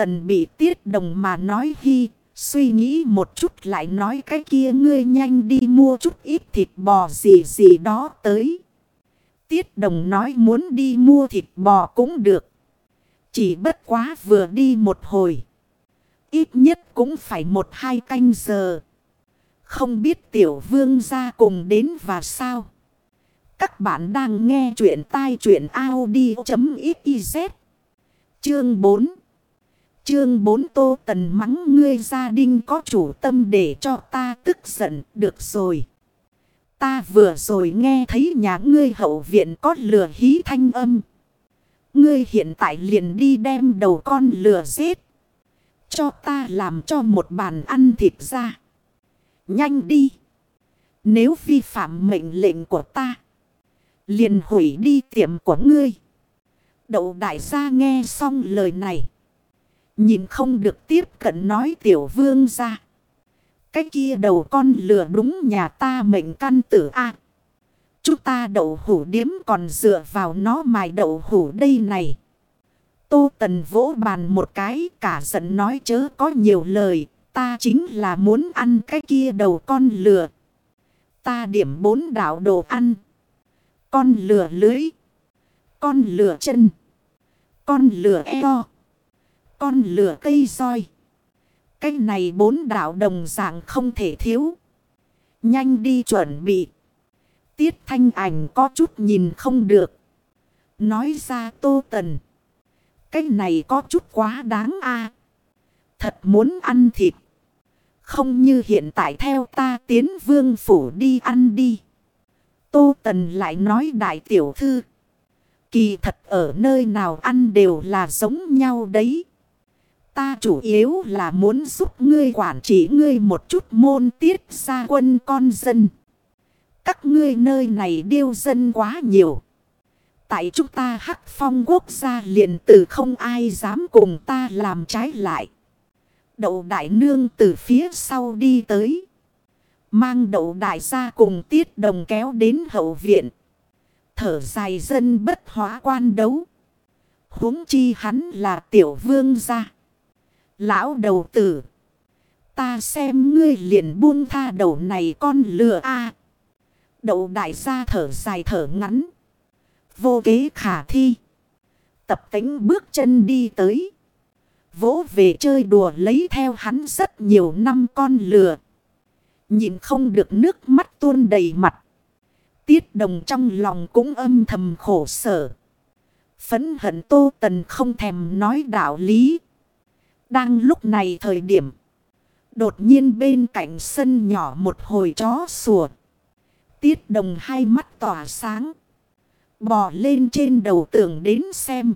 tần bị tiết đồng mà nói hi. Suy nghĩ một chút lại nói cái kia ngươi nhanh đi mua chút ít thịt bò gì gì đó tới. Tiết đồng nói muốn đi mua thịt bò cũng được. Chỉ bất quá vừa đi một hồi. Ít nhất cũng phải một hai canh giờ. Không biết tiểu vương ra cùng đến và sao. Các bạn đang nghe chuyện tai chuyện Audi.xyz. Chương 4 Chương 4 Tô Tần mắng ngươi gia đình có chủ tâm để cho ta tức giận, được rồi. Ta vừa rồi nghe thấy nhà ngươi hậu viện có lửa hí thanh âm. Ngươi hiện tại liền đi đem đầu con lửa giết. Cho ta làm cho một bàn ăn thịt ra. Nhanh đi. Nếu vi phạm mệnh lệnh của ta. Liền hủy đi tiệm của ngươi. Đậu đại gia nghe xong lời này. Nhìn không được tiếp cận nói tiểu vương ra. Cái kia đầu con lừa đúng nhà ta mệnh căn tử A. Chúng ta đậu hủ điếm còn dựa vào nó mài đậu hủ đây này. Tô Tần vỗ bàn một cái, cả giận nói chớ có nhiều lời. Ta chính là muốn ăn cái kia đầu con lừa. Ta điểm bốn đảo đồ ăn. Con lừa lưới. Con lừa chân. Con lừa eo. Con lửa cây roi. Cái này bốn đảo đồng dạng không thể thiếu. Nhanh đi chuẩn bị. Tiết thanh ảnh có chút nhìn không được. Nói ra tô tần. Cái này có chút quá đáng a Thật muốn ăn thịt. Không như hiện tại theo ta tiến vương phủ đi ăn đi. Tô tần lại nói đại tiểu thư. Kỳ thật ở nơi nào ăn đều là giống nhau đấy. Ta chủ yếu là muốn giúp ngươi quản trị ngươi một chút môn tiết ra quân con dân. Các ngươi nơi này điêu dân quá nhiều. Tại chúng ta hắc phong quốc gia liền từ không ai dám cùng ta làm trái lại. Đậu đại nương từ phía sau đi tới. Mang đậu đại gia cùng tiết đồng kéo đến hậu viện. Thở dài dân bất hóa quan đấu. huống chi hắn là tiểu vương gia. Lão đầu tử. Ta xem ngươi liền buông tha đầu này con lừa a Đậu đại gia thở dài thở ngắn. Vô kế khả thi. Tập tính bước chân đi tới. Vỗ về chơi đùa lấy theo hắn rất nhiều năm con lừa. Nhìn không được nước mắt tuôn đầy mặt. Tiết đồng trong lòng cũng âm thầm khổ sở. Phấn hận tô tần không thèm nói đạo lý. Đang lúc này thời điểm. Đột nhiên bên cạnh sân nhỏ một hồi chó sủa. Tiết đồng hai mắt tỏa sáng. Bò lên trên đầu tượng đến xem.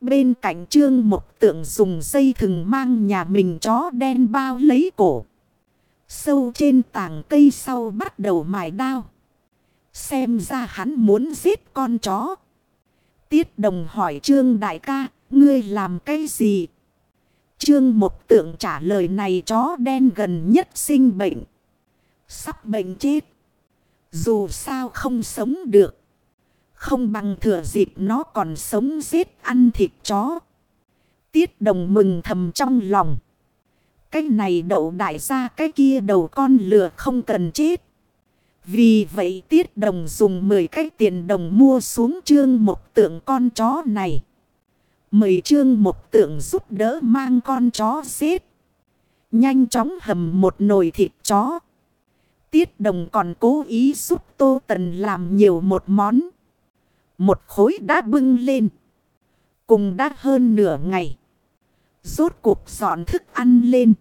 Bên cạnh trương một tượng dùng dây thừng mang nhà mình chó đen bao lấy cổ. Sâu trên tảng cây sau bắt đầu mài đao. Xem ra hắn muốn giết con chó. Tiết đồng hỏi trương đại ca, ngươi làm cái gì? Trương một tượng trả lời này chó đen gần nhất sinh bệnh. Sắp bệnh chết. Dù sao không sống được. Không bằng thừa dịp nó còn sống giết ăn thịt chó. Tiết đồng mừng thầm trong lòng. Cái này đậu đại gia, cái kia đầu con lừa không cần chết. Vì vậy tiết đồng dùng 10 cái tiền đồng mua xuống trương một tượng con chó này. Mời trương một tượng giúp đỡ mang con chó xếp. Nhanh chóng hầm một nồi thịt chó. Tiết đồng còn cố ý giúp Tô Tần làm nhiều một món. Một khối đã bưng lên. Cùng đã hơn nửa ngày. Rốt cuộc dọn thức ăn lên.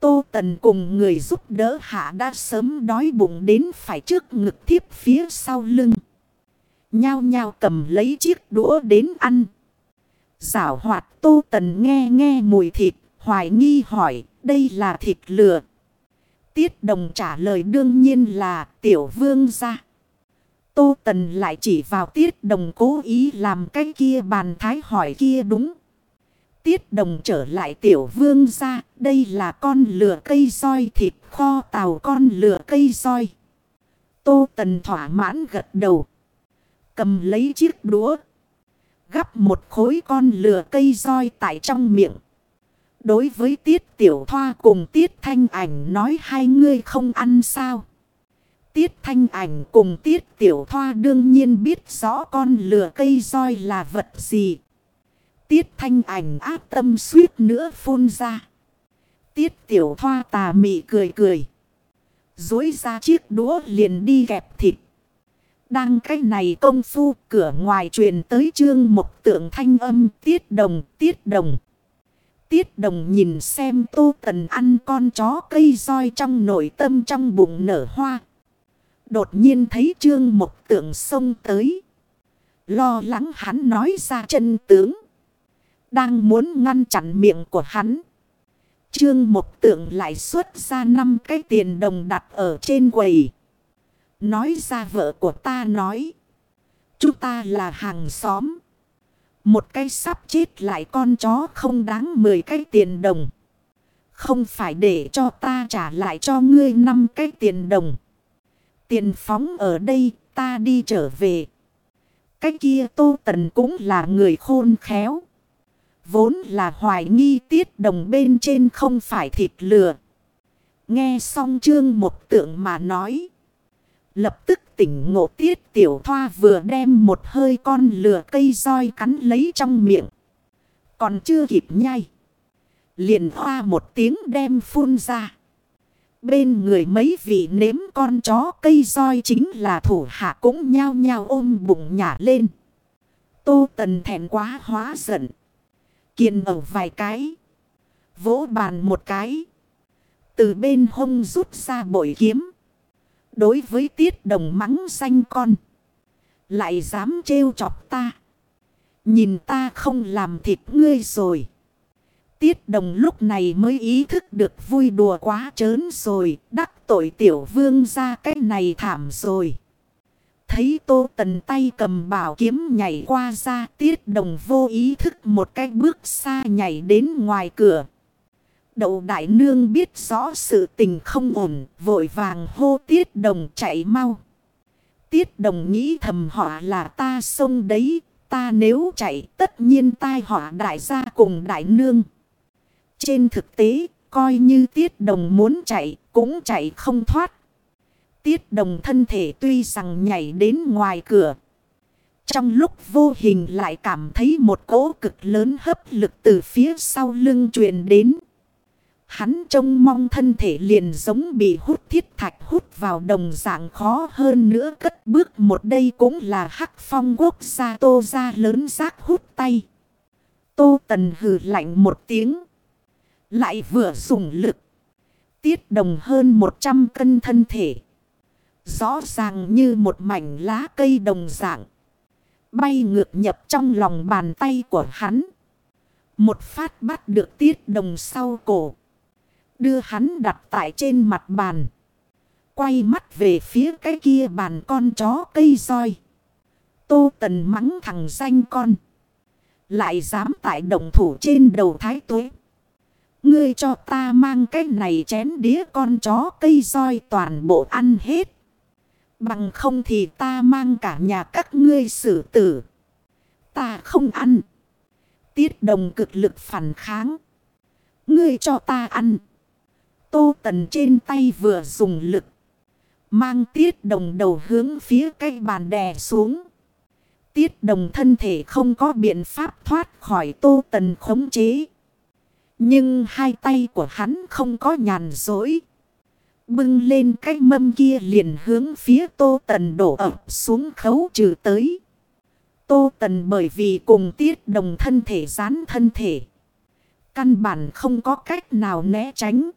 Tô Tần cùng người giúp đỡ hạ đã sớm đói bụng đến phải trước ngực thiếp phía sau lưng. Nhao nhao cầm lấy chiếc đũa đến ăn. Giảo hoạt Tô Tần nghe nghe mùi thịt, hoài nghi hỏi, đây là thịt lừa. Tiết đồng trả lời đương nhiên là tiểu vương gia. Tô Tần lại chỉ vào tiết đồng cố ý làm cái kia bàn thái hỏi kia đúng. Tiết đồng trở lại tiểu vương ra, đây là con lửa cây roi thịt kho tàu con lửa cây roi. Tô Tần thỏa mãn gật đầu. Cầm lấy chiếc đũa. Gắp một khối con lừa cây roi tại trong miệng. Đối với tiết tiểu thoa cùng tiết thanh ảnh nói hai ngươi không ăn sao. Tiết thanh ảnh cùng tiết tiểu thoa đương nhiên biết rõ con lừa cây roi là vật gì. Tiết thanh ảnh áp tâm suýt nữa phun ra. Tiết tiểu thoa tà mị cười cười. Dối ra chiếc đũa liền đi kẹp thịt. Đang cái này công phu, cửa ngoài truyền tới trương một tượng thanh âm, tiết đồng tiết đồng. Tiết đồng nhìn xem tô tần ăn con chó cây roi trong nội tâm trong bụng nở hoa. Đột nhiên thấy trương một tượng xông tới. Lo lắng hắn nói ra chân tướng. Đang muốn ngăn chặn miệng của hắn. Trương một tượng lại xuất ra năm cái tiền đồng đặt ở trên quầy. Nói ra vợ của ta nói. Chúng ta là hàng xóm. Một cái sắp chết lại con chó không đáng 10 cái tiền đồng. Không phải để cho ta trả lại cho ngươi năm cái tiền đồng. Tiền phóng ở đây, ta đi trở về. Cái kia tô tần cũng là người khôn khéo. Vốn là hoài nghi tiết đồng bên trên không phải thịt lừa. Nghe xong chương một tượng mà nói. Lập tức tỉnh ngộ tiết tiểu thoa vừa đem một hơi con lừa cây roi cắn lấy trong miệng. Còn chưa kịp nhai. Liền hoa một tiếng đem phun ra. Bên người mấy vị nếm con chó cây roi chính là thủ hạ cũng nhao nhao ôm bụng nhả lên. Tô tần thẹn quá hóa giận. Kiền ở vài cái. Vỗ bàn một cái. Từ bên hông rút ra bội kiếm. Đối với tiết đồng mắng xanh con. Lại dám trêu chọc ta. Nhìn ta không làm thịt ngươi rồi. Tiết đồng lúc này mới ý thức được vui đùa quá trớn rồi. Đắc tội tiểu vương ra cái này thảm rồi. Thấy tô tần tay cầm bảo kiếm nhảy qua ra, tiết đồng vô ý thức một cái bước xa nhảy đến ngoài cửa. Đậu đại nương biết rõ sự tình không ổn, vội vàng hô tiết đồng chạy mau. Tiết đồng nghĩ thầm họ là ta sông đấy, ta nếu chạy tất nhiên tai họa đại gia cùng đại nương. Trên thực tế, coi như tiết đồng muốn chạy, cũng chạy không thoát. Tiết đồng thân thể tuy rằng nhảy đến ngoài cửa. Trong lúc vô hình lại cảm thấy một cỗ cực lớn hấp lực từ phía sau lưng truyền đến. Hắn trông mong thân thể liền giống bị hút thiết thạch hút vào đồng dạng khó hơn nữa cất bước một đây cũng là hắc phong quốc gia tô ra lớn rác hút tay. Tô tần hừ lạnh một tiếng. Lại vừa dùng lực. Tiết đồng hơn 100 cân thân thể. Rõ ràng như một mảnh lá cây đồng dạng. Bay ngược nhập trong lòng bàn tay của hắn. Một phát bắt được tiết đồng sau cổ. Đưa hắn đặt tại trên mặt bàn. Quay mắt về phía cái kia bàn con chó cây roi. Tô tần mắng thằng danh con. Lại dám tại động thủ trên đầu thái tuế. Ngươi cho ta mang cái này chén đĩa con chó cây roi toàn bộ ăn hết. Bằng không thì ta mang cả nhà các ngươi xử tử. Ta không ăn. Tiết đồng cực lực phản kháng. Ngươi cho ta ăn. Tô tần trên tay vừa dùng lực. Mang tiết đồng đầu hướng phía cây bàn đè xuống. Tiết đồng thân thể không có biện pháp thoát khỏi tô tần khống chế. Nhưng hai tay của hắn không có nhàn dối. Bưng lên cái mâm kia liền hướng phía tô tần đổ ập xuống khấu trừ tới. Tô tần bởi vì cùng tiết đồng thân thể dán thân thể. Căn bản không có cách nào né tránh.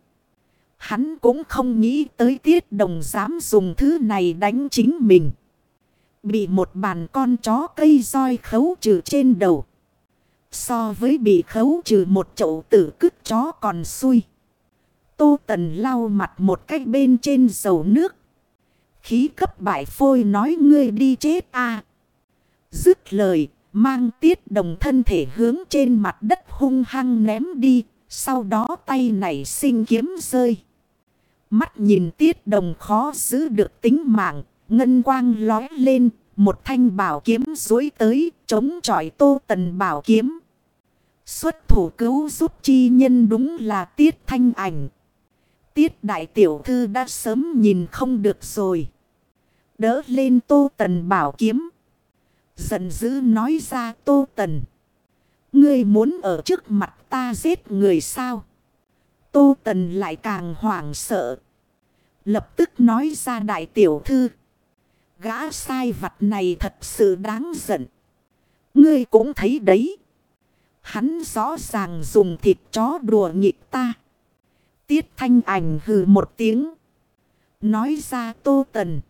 Hắn cũng không nghĩ tới tiết đồng dám dùng thứ này đánh chính mình. Bị một bàn con chó cây roi khấu trừ trên đầu. So với bị khấu trừ một chậu tử cứt chó còn xui. Tô Tần lau mặt một cách bên trên dầu nước. Khí cấp bại phôi nói ngươi đi chết à. Dứt lời, mang tiết đồng thân thể hướng trên mặt đất hung hăng ném đi. Sau đó tay này sinh kiếm rơi. Mắt nhìn tiết đồng khó giữ được tính mạng. Ngân quang lói lên, Một thanh bảo kiếm dối tới chống chọi tô tần bảo kiếm. Xuất thủ cứu giúp chi nhân đúng là tiết thanh ảnh. Tiết đại tiểu thư đã sớm nhìn không được rồi. Đỡ lên tô tần bảo kiếm. Giận dữ nói ra tô tần. Ngươi muốn ở trước mặt ta giết người sao? Tô tần lại càng hoảng sợ. Lập tức nói ra đại tiểu thư. Gã sai vặt này thật sự đáng giận. Ngươi cũng thấy đấy. Hắn rõ ràng dùng thịt chó đùa nghịch ta. Tiết thanh ảnh hừ một tiếng. Nói ra tô tần.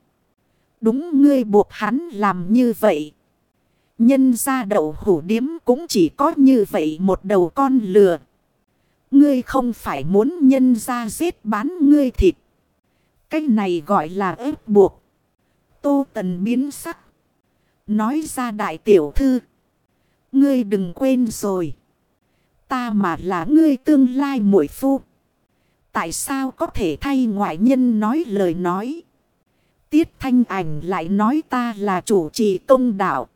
Đúng ngươi buộc hắn làm như vậy. Nhân ra đậu hủ điếm cũng chỉ có như vậy một đầu con lừa. Ngươi không phải muốn nhân ra giết bán ngươi thịt. Cái này gọi là ép buộc. Tô tần biến sắc. Nói ra đại tiểu thư. Ngươi đừng quên rồi. Ta mà là ngươi tương lai muội phu. Tại sao có thể thay ngoại nhân nói lời nói. Tiết thanh ảnh lại nói ta là chủ trì công đạo.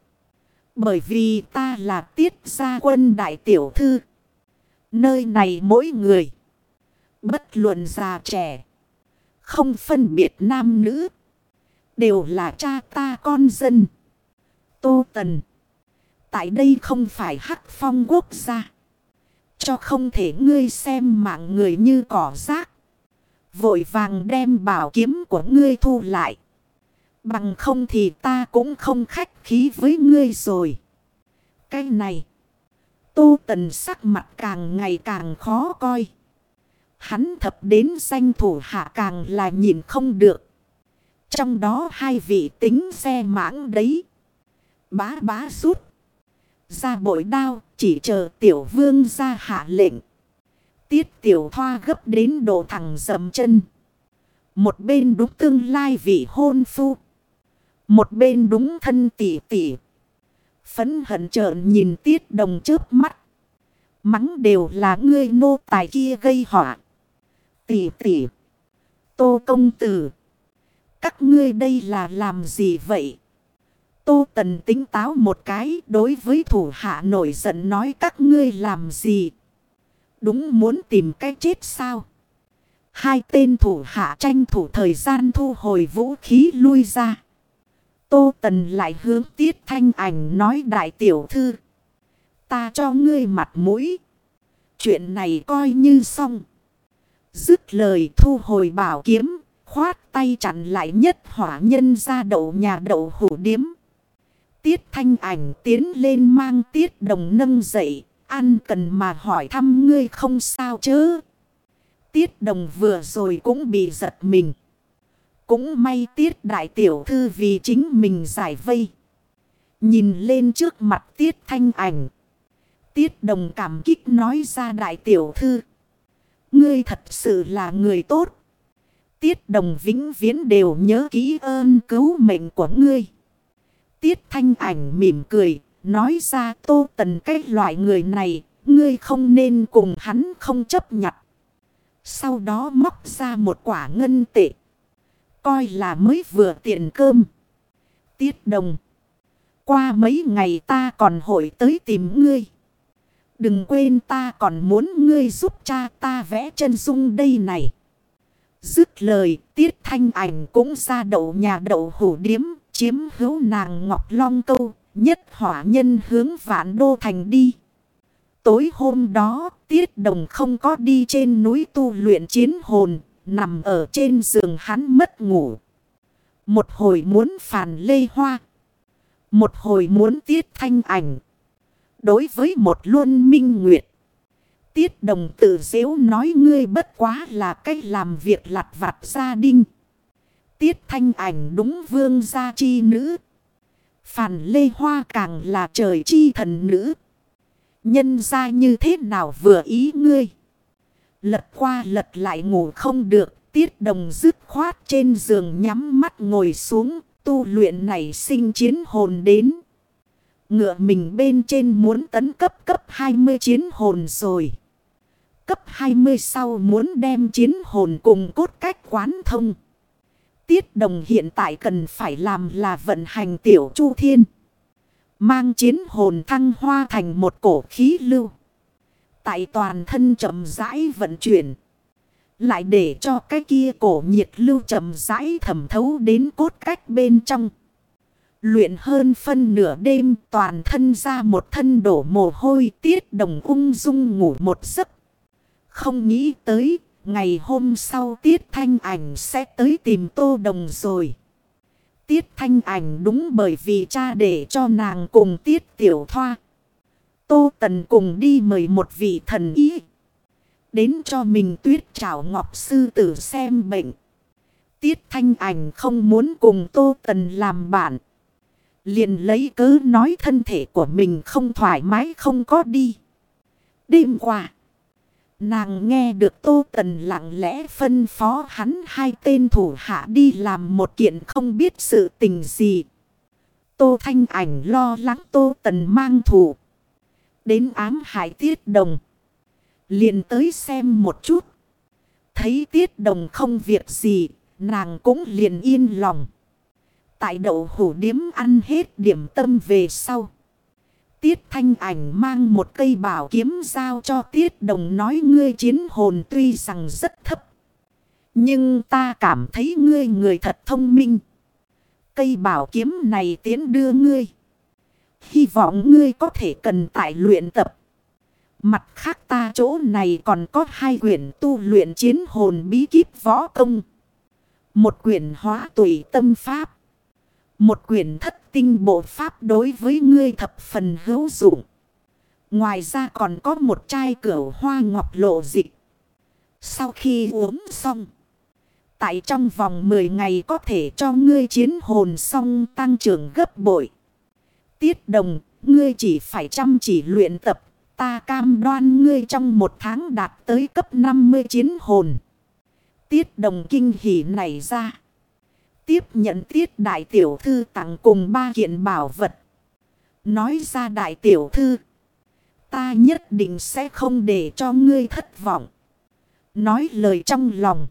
Bởi vì ta là tiết gia quân đại tiểu thư. Nơi này mỗi người. Bất luận già trẻ. Không phân biệt nam nữ. Đều là cha ta con dân. Tô Tần. Tại đây không phải hắc phong quốc gia. Cho không thể ngươi xem mạng người như cỏ rác. Vội vàng đem bảo kiếm của ngươi thu lại. Bằng không thì ta cũng không khách khí với ngươi rồi. Cái này. Tô tần sắc mặt càng ngày càng khó coi. Hắn thập đến danh thủ hạ càng là nhìn không được. Trong đó hai vị tính xe mãng đấy. Bá bá rút. Ra bội đao, chỉ chờ tiểu vương ra hạ lệnh. Tiết tiểu thoa gấp đến độ thẳng dầm chân. Một bên đúng tương lai vị hôn phu. Một bên đúng thân tỷ tỷ. Phấn hận trợn nhìn tiết đồng trước mắt. Mắng đều là ngươi nô tài kia gây họa. Tỷ tỷ. Tô công tử. Các ngươi đây là làm gì vậy? Tô tần tính táo một cái đối với thủ hạ nổi giận nói các ngươi làm gì? Đúng muốn tìm cái chết sao? Hai tên thủ hạ tranh thủ thời gian thu hồi vũ khí lui ra. Tô Tần lại hướng Tiết Thanh Ảnh nói, đại tiểu thư. Ta cho ngươi mặt mũi. Chuyện này coi như xong. Dứt lời thu hồi bảo kiếm. Khoát tay chặn lại nhất hỏa nhân ra đậu nhà đậu hủ điếm. Tiết Thanh Ảnh tiến lên mang Tiết Đồng nâng dậy. Ăn cần mà hỏi thăm ngươi không sao chứ. Tiết Đồng vừa rồi cũng bị giật mình. Cũng may tiết đại tiểu thư vì chính mình giải vây. Nhìn lên trước mặt tiết thanh ảnh. Tiết đồng cảm kích nói ra đại tiểu thư. Ngươi thật sự là người tốt. Tiết đồng vĩnh viễn đều nhớ kỹ ơn cứu mệnh của ngươi. Tiết thanh ảnh mỉm cười. Nói ra tô tần cái loại người này. Ngươi không nên cùng hắn không chấp nhận. Sau đó móc ra một quả ngân tệ. Coi là mới vừa tiện cơm. Tiết đồng. Qua mấy ngày ta còn hội tới tìm ngươi. Đừng quên ta còn muốn ngươi giúp cha ta vẽ chân dung đây này. Dứt lời, tiết thanh ảnh cũng ra đậu nhà đậu hủ điếm. Chiếm hữu nàng ngọc long câu. Nhất hỏa nhân hướng vạn đô thành đi. Tối hôm đó, tiết đồng không có đi trên núi tu luyện chiến hồn. Nằm ở trên giường hắn mất ngủ. Một hồi muốn phàn lê hoa. Một hồi muốn tiết thanh ảnh. Đối với một luân minh nguyệt. Tiết đồng tự dễu nói ngươi bất quá là cách làm việc lặt vặt gia đình. Tiết thanh ảnh đúng vương gia chi nữ. Phản lê hoa càng là trời chi thần nữ. Nhân ra như thế nào vừa ý ngươi. Lật qua lật lại ngủ không được. Tiết đồng dứt khoát trên giường nhắm mắt ngồi xuống. Tu luyện này sinh chiến hồn đến. Ngựa mình bên trên muốn tấn cấp cấp 20 chiến hồn rồi. Cấp 20 sau muốn đem chiến hồn cùng cốt cách quán thông. Tiết đồng hiện tại cần phải làm là vận hành tiểu chu thiên. Mang chiến hồn thăng hoa thành một cổ khí lưu. Tại toàn thân chậm rãi vận chuyển. Lại để cho cái kia cổ nhiệt lưu chậm rãi thẩm thấu đến cốt cách bên trong. Luyện hơn phân nửa đêm, toàn thân ra một thân đổ mồ hôi tiết đồng ung dung ngủ một giấc. Không nghĩ tới, ngày hôm sau tiết thanh ảnh sẽ tới tìm tô đồng rồi. Tiết thanh ảnh đúng bởi vì cha để cho nàng cùng tiết tiểu thoa. Tô tần cùng đi mời một vị thần ý. Đến cho mình tuyết trảo ngọc sư tử xem bệnh. Tiết thanh ảnh không muốn cùng tô tần làm bạn. Liền lấy cớ nói thân thể của mình không thoải mái, không có đi. Đêm qua. Nàng nghe được Tô Tần lặng lẽ phân phó hắn hai tên thủ hạ đi làm một kiện không biết sự tình gì. Tô Thanh Ảnh lo lắng Tô Tần mang thủ. Đến ám hại tiết đồng. liền tới xem một chút. Thấy tiết đồng không việc gì, nàng cũng liền yên lòng. Tại đậu hủ điếm ăn hết điểm tâm về sau. Tiết thanh ảnh mang một cây bảo kiếm giao cho tiết đồng nói ngươi chiến hồn tuy rằng rất thấp. Nhưng ta cảm thấy ngươi người thật thông minh. Cây bảo kiếm này tiến đưa ngươi. Hy vọng ngươi có thể cần tại luyện tập. Mặt khác ta chỗ này còn có hai quyển tu luyện chiến hồn bí kíp võ công. Một quyển hóa tùy tâm pháp. Một quyển thất tinh bộ pháp đối với ngươi thập phần hữu dụng. Ngoài ra còn có một chai cửa hoa ngọc lộ dịch. Sau khi uống xong. Tại trong vòng 10 ngày có thể cho ngươi chiến hồn xong tăng trưởng gấp bội. Tiết đồng, ngươi chỉ phải chăm chỉ luyện tập. Ta cam đoan ngươi trong một tháng đạt tới cấp 50 chiến hồn. Tiết đồng kinh hỉ này ra. Tiếp nhận tiết đại tiểu thư tặng cùng ba kiện bảo vật. Nói ra đại tiểu thư. Ta nhất định sẽ không để cho ngươi thất vọng. Nói lời trong lòng.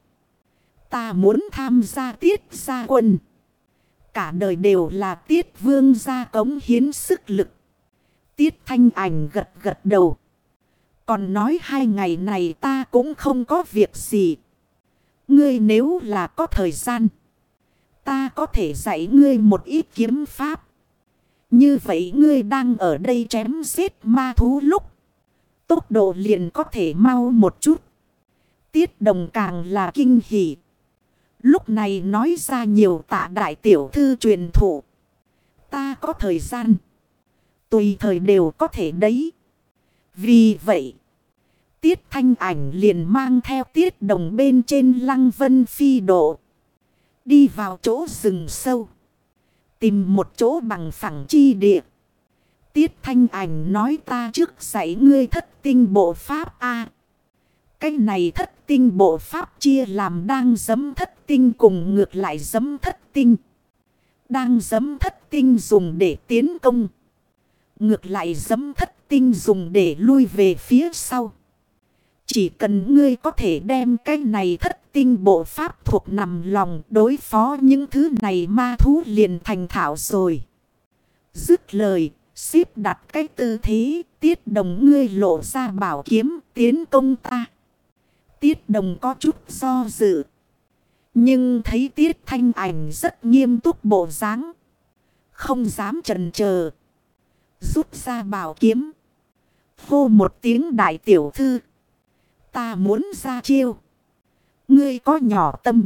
Ta muốn tham gia tiết gia quân. Cả đời đều là tiết vương gia cống hiến sức lực. Tiết thanh ảnh gật gật đầu. Còn nói hai ngày này ta cũng không có việc gì. Ngươi nếu là có thời gian. Ta có thể dạy ngươi một ít kiếm pháp. Như vậy ngươi đang ở đây chém giết ma thú lúc. Tốc độ liền có thể mau một chút. Tiết đồng càng là kinh hỉ. Lúc này nói ra nhiều tạ đại tiểu thư truyền thụ. Ta có thời gian. Tùy thời đều có thể đấy. Vì vậy. Tiết thanh ảnh liền mang theo tiết đồng bên trên lăng vân phi độ. Đi vào chỗ rừng sâu. Tìm một chỗ bằng phẳng chi địa. Tiết thanh ảnh nói ta trước dạy ngươi thất tinh bộ pháp A. cái này thất tinh bộ pháp chia làm đang giấm thất tinh cùng ngược lại giấm thất tinh. Đang giấm thất tinh dùng để tiến công. Ngược lại giấm thất tinh dùng để lui về phía sau. Chỉ cần ngươi có thể đem cái này thất tinh bộ pháp thuộc nằm lòng đối phó những thứ này ma thú liền thành thảo rồi. Dứt lời, xếp đặt cái tư thế, tiết đồng ngươi lộ ra bảo kiếm tiến công ta. Tiết đồng có chút do dự. Nhưng thấy tiết thanh ảnh rất nghiêm túc bộ dáng Không dám trần chờ Rút ra bảo kiếm. Hô một tiếng đại tiểu thư. Ta muốn ra chiêu. Ngươi có nhỏ tâm.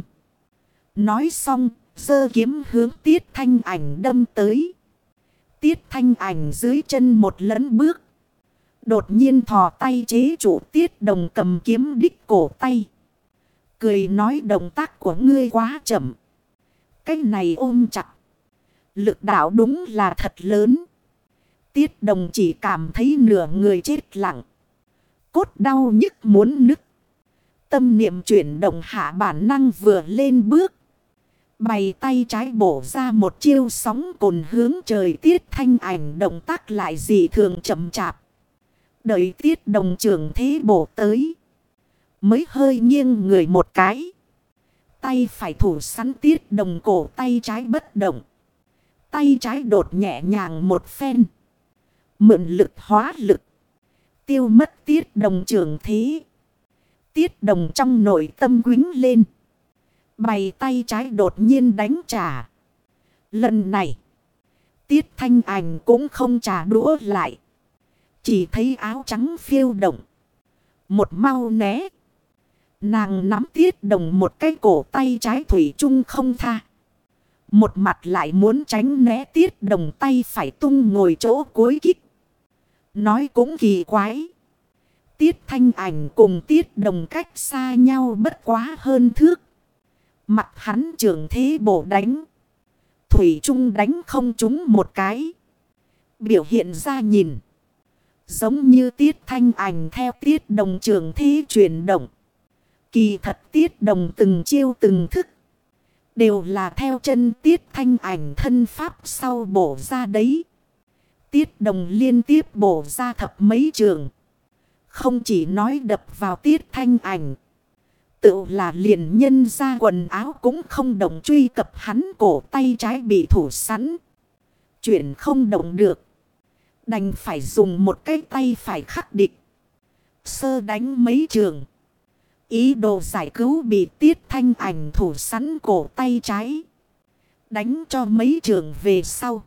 Nói xong, sơ kiếm hướng tiết thanh ảnh đâm tới. Tiết thanh ảnh dưới chân một lấn bước. Đột nhiên thò tay chế chủ tiết đồng cầm kiếm đích cổ tay. Cười nói động tác của ngươi quá chậm. Cái này ôm chặt. Lực đạo đúng là thật lớn. Tiết đồng chỉ cảm thấy nửa người chết lặng cốt đau nhức muốn nứt. Tâm niệm chuyển động hạ bản năng vừa lên bước. Bày tay trái bổ ra một chiêu sóng cồn hướng trời tiết thanh ảnh động tác lại dị thường chậm chạp. Đợi tiết đồng trưởng thế bổ tới. Mới hơi nghiêng người một cái. Tay phải thủ sắn tiết đồng cổ tay trái bất động. Tay trái đột nhẹ nhàng một phen. Mượn lực hóa lực. Tiêu mất tiết đồng trưởng thế. Tiết đồng trong nội tâm quính lên. Bày tay trái đột nhiên đánh trả. Lần này. Tiết thanh ảnh cũng không trả đũa lại. Chỉ thấy áo trắng phiêu động. Một mau né. Nàng nắm tiết đồng một cái cổ tay trái thủy chung không tha. Một mặt lại muốn tránh né tiết đồng tay phải tung ngồi chỗ cuối kích. Nói cũng kỳ quái. Tiết thanh ảnh cùng tiết đồng cách xa nhau bất quá hơn thước. Mặt hắn trưởng thế bổ đánh. Thủy Trung đánh không trúng một cái. Biểu hiện ra nhìn. Giống như tiết thanh ảnh theo tiết đồng trường thế chuyển động. Kỳ thật tiết đồng từng chiêu từng thức. Đều là theo chân tiết thanh ảnh thân pháp sau bổ ra đấy. Tiết đồng liên tiếp bổ ra thập mấy trường. Không chỉ nói đập vào tiết thanh ảnh. Tự là liền nhân ra quần áo cũng không động truy cập hắn cổ tay trái bị thủ sẵn. Chuyện không động được. Đành phải dùng một cái tay phải khắc địch. Sơ đánh mấy trường. Ý đồ giải cứu bị tiết thanh ảnh thủ sắn cổ tay trái. Đánh cho mấy trường về sau.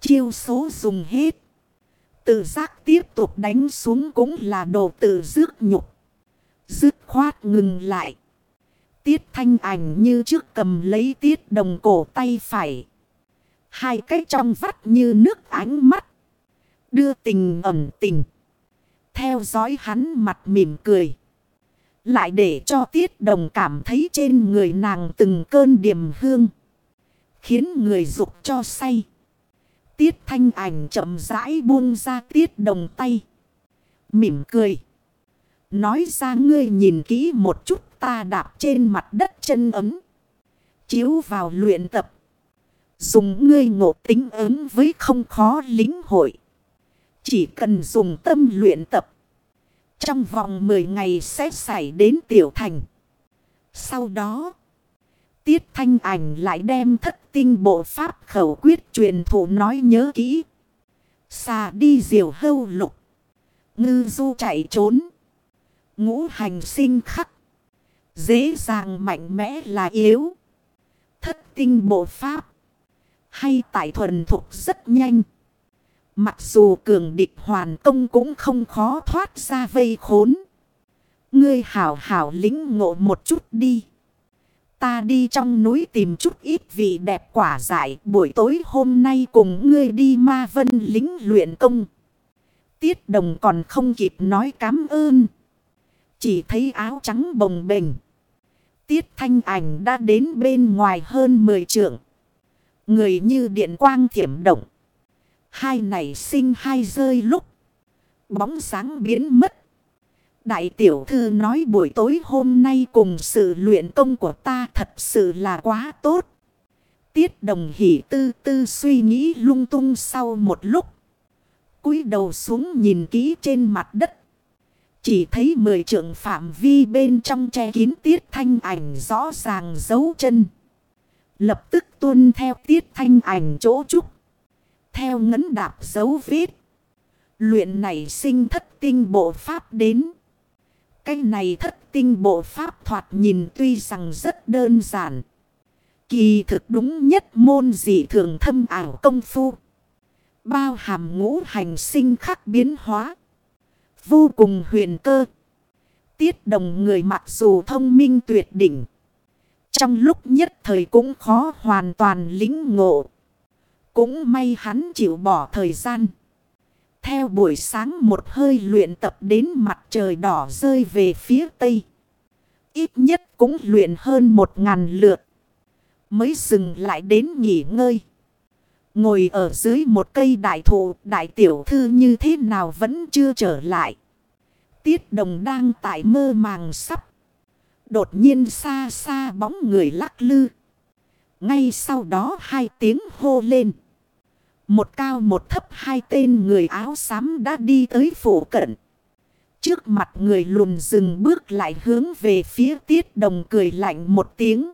Chiêu số dùng hết. Tự giác tiếp tục đánh xuống cũng là đồ tự rước nhục. Dứt khoát ngừng lại. Tiết thanh ảnh như trước cầm lấy tiết đồng cổ tay phải. Hai cái trong vắt như nước ánh mắt. Đưa tình ẩn tình. Theo dõi hắn mặt mỉm cười. Lại để cho tiết đồng cảm thấy trên người nàng từng cơn điểm hương. Khiến người dục cho say. Tiết thanh ảnh chậm rãi buông ra tiết đồng tay. Mỉm cười. Nói ra ngươi nhìn kỹ một chút ta đạp trên mặt đất chân ấm. Chiếu vào luyện tập. Dùng ngươi ngộ tính ứng với không khó lính hội. Chỉ cần dùng tâm luyện tập. Trong vòng 10 ngày sẽ xảy đến tiểu thành. Sau đó. Tiết thanh ảnh lại đem thất tinh bộ pháp khẩu quyết truyền thủ nói nhớ kỹ. Xà đi diều hâu lục. Ngư du chạy trốn. Ngũ hành sinh khắc. Dễ dàng mạnh mẽ là yếu. Thất tinh bộ pháp. Hay tại thuần thục rất nhanh. Mặc dù cường địch hoàn công cũng không khó thoát ra vây khốn. Ngươi hảo hảo lính ngộ một chút đi. Ta đi trong núi tìm chút ít vị đẹp quả giải buổi tối hôm nay cùng ngươi đi ma vân lính luyện công. Tiết đồng còn không kịp nói cảm ơn. Chỉ thấy áo trắng bồng bềnh. Tiết thanh ảnh đã đến bên ngoài hơn 10 trượng. Người như điện quang thiểm động. Hai này sinh hai rơi lúc. Bóng sáng biến mất. Đại tiểu thư nói buổi tối hôm nay cùng sự luyện công của ta thật sự là quá tốt. Tiết đồng hỷ tư tư suy nghĩ lung tung sau một lúc. cúi đầu xuống nhìn kỹ trên mặt đất. Chỉ thấy mười trượng phạm vi bên trong che kín tiết thanh ảnh rõ ràng dấu chân. Lập tức tuân theo tiết thanh ảnh chỗ trúc. Theo ngấn đạp dấu vết. Luyện này sinh thất tinh bộ pháp đến. Cái này thất tinh bộ pháp thoạt nhìn tuy rằng rất đơn giản. Kỳ thực đúng nhất môn dị thường thâm ảo công phu. Bao hàm ngũ hành sinh khắc biến hóa. Vô cùng huyền cơ. Tiết đồng người mặc dù thông minh tuyệt đỉnh. Trong lúc nhất thời cũng khó hoàn toàn lính ngộ. Cũng may hắn chịu bỏ thời gian. Theo buổi sáng một hơi luyện tập đến mặt trời đỏ rơi về phía tây. Ít nhất cũng luyện hơn một ngàn lượt. Mới dừng lại đến nghỉ ngơi. Ngồi ở dưới một cây đại thụ, đại tiểu thư như thế nào vẫn chưa trở lại. Tiết đồng đang tại mơ màng sắp. Đột nhiên xa xa bóng người lắc lư. Ngay sau đó hai tiếng hô lên. Một cao một thấp, hai tên người áo xám đã đi tới phủ cận. Trước mặt người lùn dừng bước lại hướng về phía tiết đồng cười lạnh một tiếng.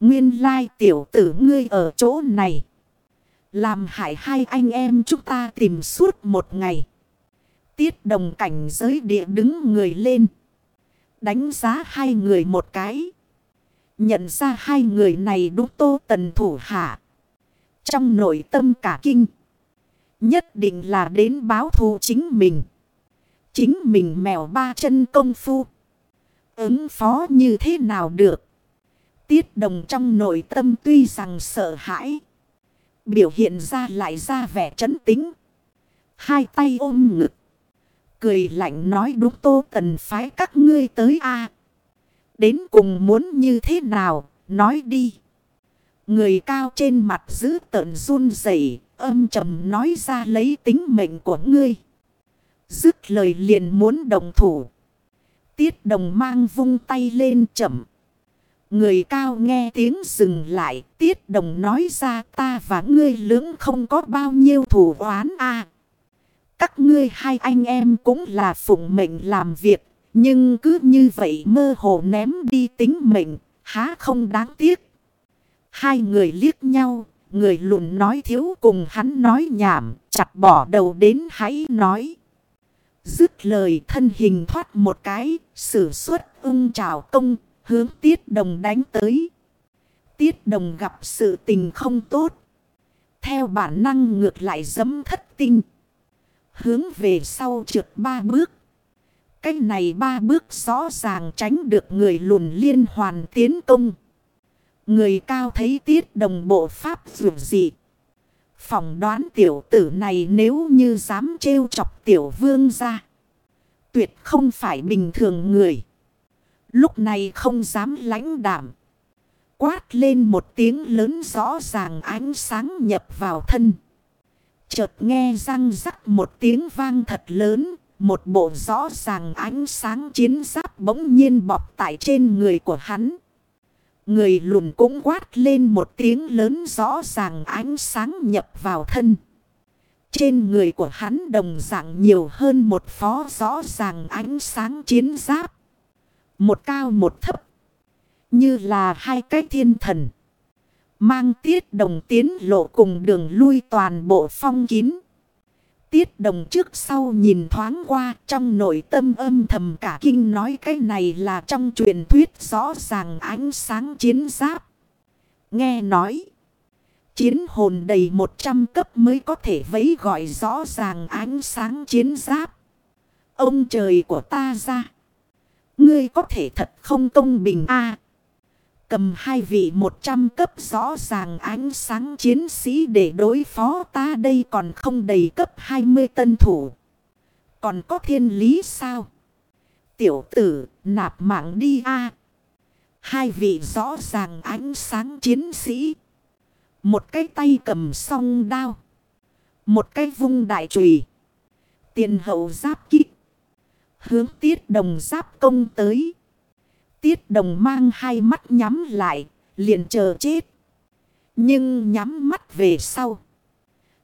Nguyên lai tiểu tử ngươi ở chỗ này. Làm hại hai anh em chúng ta tìm suốt một ngày. Tiết đồng cảnh giới địa đứng người lên. Đánh giá hai người một cái. Nhận ra hai người này đúng tô tần thủ hạ. Trong nội tâm cả kinh. Nhất định là đến báo thù chính mình. Chính mình mèo ba chân công phu. Ứng phó như thế nào được. Tiết đồng trong nội tâm tuy rằng sợ hãi. Biểu hiện ra lại ra vẻ trấn tính. Hai tay ôm ngực. Cười lạnh nói đúng tô tần phái các ngươi tới a Đến cùng muốn như thế nào, nói đi. Người cao trên mặt giữ tợn run rẩy, âm trầm nói ra lấy tính mệnh của ngươi. Dứt lời liền muốn đồng thủ. Tiết đồng mang vung tay lên chậm. Người cao nghe tiếng dừng lại. Tiết đồng nói ra ta và ngươi lưỡng không có bao nhiêu thủ oán a Các ngươi hai anh em cũng là phụng mệnh làm việc. Nhưng cứ như vậy mơ hồ ném đi tính mệnh. Há không đáng tiếc. Hai người liếc nhau. Người lùn nói thiếu cùng hắn nói nhảm. Chặt bỏ đầu đến hãy nói. Dứt lời thân hình thoát một cái. Sử xuất ung trào công. Hướng tiết đồng đánh tới. Tiết đồng gặp sự tình không tốt. Theo bản năng ngược lại dấm thất tinh. Hướng về sau trượt ba bước. cách này ba bước rõ ràng tránh được người lùn liên hoàn tiến công. Người cao thấy tiết đồng bộ pháp dù gì. Phỏng đoán tiểu tử này nếu như dám trêu chọc tiểu vương ra. Tuyệt không phải bình thường người. Lúc này không dám lãnh đảm. Quát lên một tiếng lớn rõ ràng ánh sáng nhập vào thân. Chợt nghe răng rắc một tiếng vang thật lớn. Một bộ rõ ràng ánh sáng chiến giáp bỗng nhiên bọc tại trên người của hắn. Người lùn cũng quát lên một tiếng lớn rõ ràng ánh sáng nhập vào thân. Trên người của hắn đồng dạng nhiều hơn một phó rõ ràng ánh sáng chiến giáp. Một cao một thấp. Như là hai cái thiên thần. Mang tiết đồng tiến lộ cùng đường lui toàn bộ phong kín. Tiết đồng trước sau nhìn thoáng qua trong nội tâm âm thầm cả kinh nói cái này là trong truyền thuyết rõ ràng ánh sáng chiến giáp. Nghe nói. Chiến hồn đầy 100 cấp mới có thể vấy gọi rõ ràng ánh sáng chiến giáp. Ông trời của ta ra. Ngươi có thể thật không công bình a Cầm hai vị 100 cấp rõ ràng ánh sáng chiến sĩ để đối phó ta đây còn không đầy cấp 20 tân thủ. Còn có thiên lý sao? Tiểu tử, nạp mạng đi a Hai vị rõ ràng ánh sáng chiến sĩ. Một cái tay cầm song đao. Một cái vung đại trùy. Tiền hậu giáp kích. Hướng tiết đồng giáp công tới. Tiết đồng mang hai mắt nhắm lại. Liền chờ chết. Nhưng nhắm mắt về sau.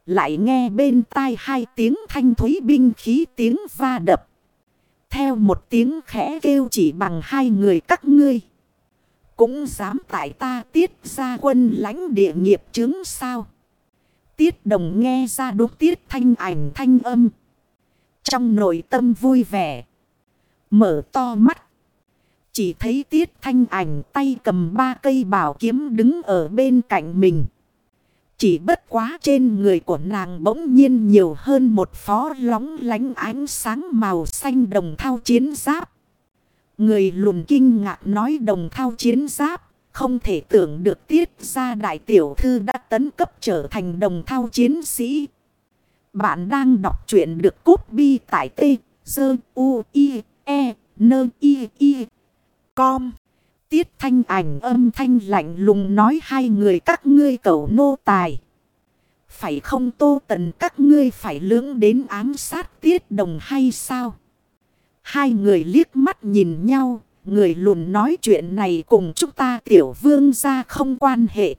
Lại nghe bên tai hai tiếng thanh thúy binh khí tiếng va đập. Theo một tiếng khẽ kêu chỉ bằng hai người các ngươi. Cũng dám tại ta tiết ra quân lãnh địa nghiệp chứng sao. Tiết đồng nghe ra đúc tiết thanh ảnh thanh âm. Trong nội tâm vui vẻ. Mở to mắt. Chỉ thấy tiết thanh ảnh tay cầm ba cây bảo kiếm đứng ở bên cạnh mình. Chỉ bất quá trên người của nàng bỗng nhiên nhiều hơn một phó lóng lánh ánh sáng màu xanh đồng thao chiến giáp. Người lùn kinh ngạc nói đồng thao chiến giáp. Không thể tưởng được tiết ra đại tiểu thư đã tấn cấp trở thành đồng thao chiến sĩ. Bạn đang đọc truyện được cút bi tại t, dơ, u, i, e, nơ, i i com. Tiết thanh ảnh âm thanh lạnh lùng nói hai người các ngươi cầu nô tài. Phải không tô tần các ngươi phải lưỡng đến ám sát tiết đồng hay sao? Hai người liếc mắt nhìn nhau, người lùn nói chuyện này cùng chúng ta tiểu vương ra không quan hệ.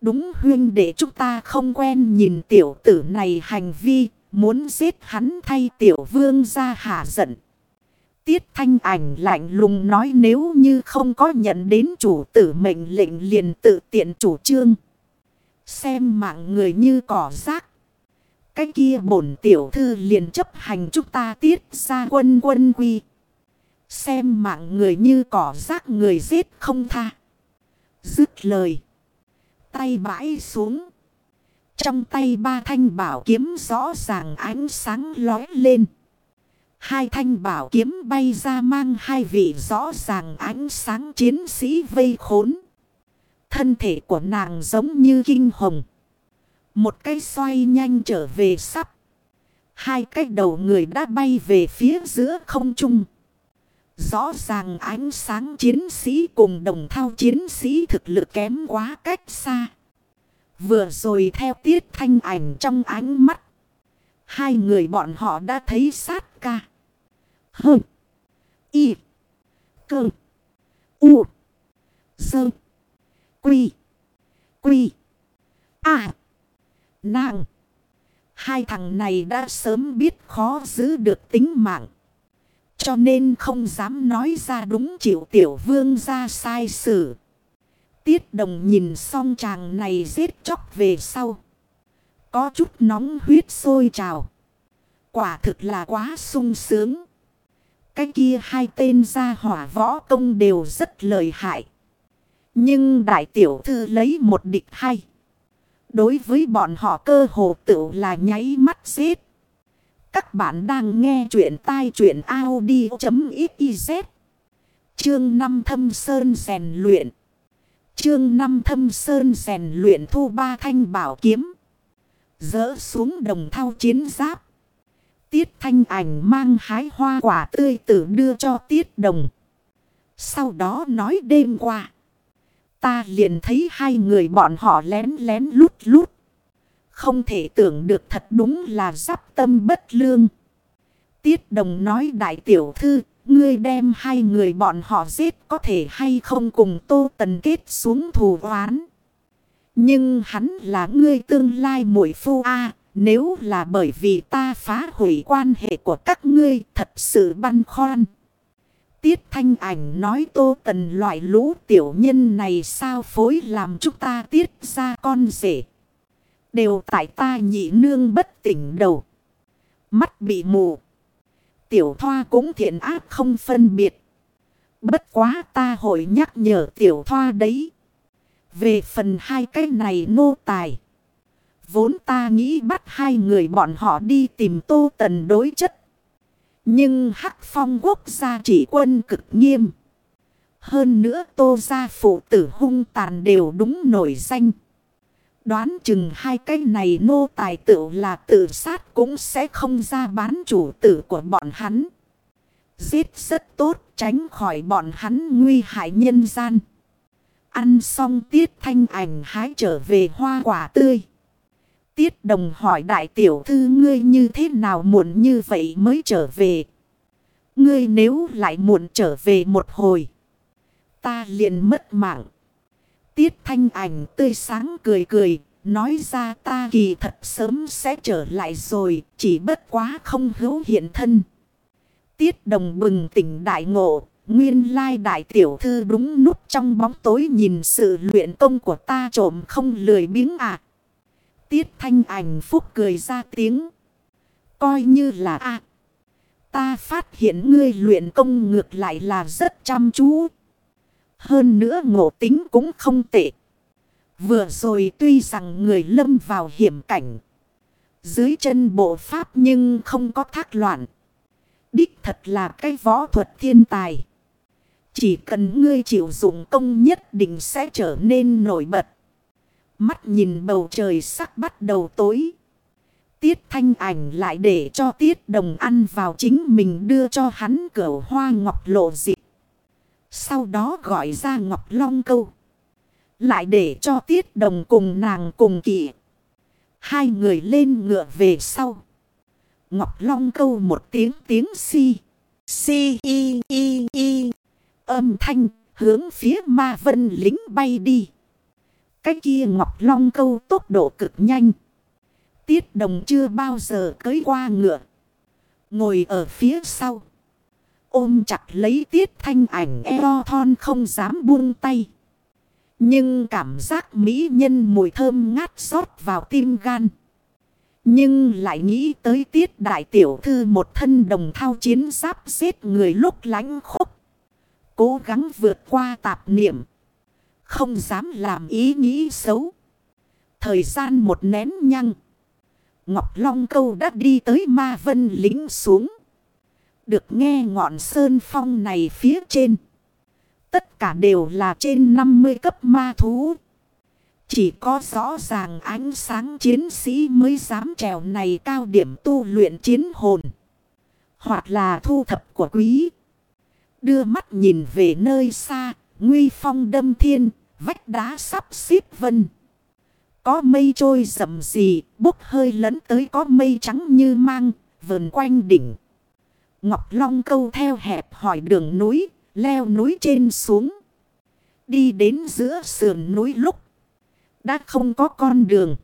Đúng huyên để chúng ta không quen nhìn tiểu tử này hành vi, Muốn giết hắn thay tiểu vương ra hạ giận. Tiết thanh ảnh lạnh lùng nói nếu như không có nhận đến chủ tử mệnh lệnh liền tự tiện chủ trương. Xem mạng người như cỏ rác. Cái kia bổn tiểu thư liền chấp hành chúng ta tiết ra quân quân quy. Xem mạng người như cỏ rác người giết không tha. Dứt lời. Tay bãi xuống. Trong tay ba thanh bảo kiếm rõ ràng ánh sáng lói lên. Hai thanh bảo kiếm bay ra mang hai vị rõ ràng ánh sáng chiến sĩ vây khốn. Thân thể của nàng giống như kinh hồng. Một cái xoay nhanh trở về sắp. Hai cái đầu người đã bay về phía giữa không trung. Rõ ràng ánh sáng chiến sĩ cùng đồng thao chiến sĩ thực lực kém quá cách xa. Vừa rồi theo tiết thanh ảnh trong ánh mắt. Hai người bọn họ đã thấy sát ca. Hơ. Y. Cơ. U. Sơ. Quy. Quy. À. Nàng. Hai thằng này đã sớm biết khó giữ được tính mạng. Cho nên không dám nói ra đúng chịu tiểu vương ra sai sự. Tiết đồng nhìn xong chàng này giết chóc về sau. Có chút nóng huyết sôi trào. Quả thực là quá sung sướng. Cái kia hai tên gia hỏa võ công đều rất lợi hại. Nhưng đại tiểu thư lấy một địch hay. Đối với bọn họ cơ hồ tự là nháy mắt giết. Các bạn đang nghe chuyện tai chuyện Audi.xyz. Chương 5 thâm sơn rèn luyện. Chương 5 thâm sơn rèn luyện thu ba thanh bảo kiếm. Dỡ xuống đồng thao chiến giáp. Tiết thanh ảnh mang hái hoa quả tươi tử đưa cho tiết đồng. Sau đó nói đêm qua. Ta liền thấy hai người bọn họ lén lén lút lút. Không thể tưởng được thật đúng là giáp tâm bất lương. Tiết đồng nói đại tiểu thư, ngươi đem hai người bọn họ giết có thể hay không cùng tô tần kết xuống thù oán. Nhưng hắn là ngươi tương lai muội phu a nếu là bởi vì ta phá hủy quan hệ của các ngươi, thật sự băn khoăn. Tiết thanh ảnh nói tô tần loại lũ tiểu nhân này sao phối làm chúng ta tiết ra con rể. Đều tại ta nhị nương bất tỉnh đầu. Mắt bị mù. Tiểu thoa cũng thiện ác không phân biệt. Bất quá ta hội nhắc nhở tiểu thoa đấy. Về phần hai cái này nô tài. Vốn ta nghĩ bắt hai người bọn họ đi tìm tô tần đối chất. Nhưng hắc phong quốc gia chỉ quân cực nghiêm. Hơn nữa tô gia phụ tử hung tàn đều đúng nổi danh. Đoán chừng hai cái này nô tài tự là tự sát cũng sẽ không ra bán chủ tử của bọn hắn. Giết rất tốt, tránh khỏi bọn hắn nguy hại nhân gian. Ăn xong tiết thanh ảnh hái trở về hoa quả tươi. Tiết đồng hỏi đại tiểu thư ngươi như thế nào muộn như vậy mới trở về. Ngươi nếu lại muộn trở về một hồi. Ta liền mất mạng. Tiết thanh ảnh tươi sáng cười cười. Nói ra ta kỳ thật sớm sẽ trở lại rồi. Chỉ bất quá không hữu hiện thân. Tiết đồng bừng tỉnh đại ngộ. Nguyên lai đại tiểu thư đúng nút trong bóng tối nhìn sự luyện công của ta trộm không lười biếng à. Tiết thanh ảnh phúc cười ra tiếng. Coi như là a Ta phát hiện ngươi luyện công ngược lại là rất chăm chú. Hơn nữa ngộ tính cũng không tệ. Vừa rồi tuy rằng người lâm vào hiểm cảnh. Dưới chân bộ pháp nhưng không có thác loạn. Đích thật là cái võ thuật thiên tài. Chỉ cần ngươi chịu dụng công nhất định sẽ trở nên nổi bật. Mắt nhìn bầu trời sắc bắt đầu tối. Tiết thanh ảnh lại để cho tiết đồng ăn vào chính mình đưa cho hắn cửa hoa ngọc lộ dịp. Sau đó gọi ra ngọc long câu. Lại để cho tiết đồng cùng nàng cùng kỵ. Hai người lên ngựa về sau. Ngọc long câu một tiếng tiếng si. Si y y y. Âm thanh hướng phía ma vân lính bay đi. Cái kia ngọc long câu tốc độ cực nhanh. Tiết đồng chưa bao giờ cưới qua ngựa. Ngồi ở phía sau. Ôm chặt lấy tiết thanh ảnh eo thon không dám buông tay. Nhưng cảm giác mỹ nhân mùi thơm ngát xót vào tim gan. Nhưng lại nghĩ tới tiết đại tiểu thư một thân đồng thao chiến giáp giết người lúc lánh khúc. Cố gắng vượt qua tạp niệm. Không dám làm ý nghĩ xấu. Thời gian một nén nhăng. Ngọc Long Câu đã đi tới ma vân lính xuống. Được nghe ngọn sơn phong này phía trên. Tất cả đều là trên 50 cấp ma thú. Chỉ có rõ ràng ánh sáng chiến sĩ mới dám trèo này cao điểm tu luyện chiến hồn. Hoặc là thu thập của quý. Đưa mắt nhìn về nơi xa, nguy phong đâm thiên, vách đá sắp xếp vân. Có mây trôi rầm rì, bốc hơi lẫn tới có mây trắng như mang, vờn quanh đỉnh. Ngọc Long câu theo hẹp hỏi đường núi, leo núi trên xuống. Đi đến giữa sườn núi lúc, đã không có con đường.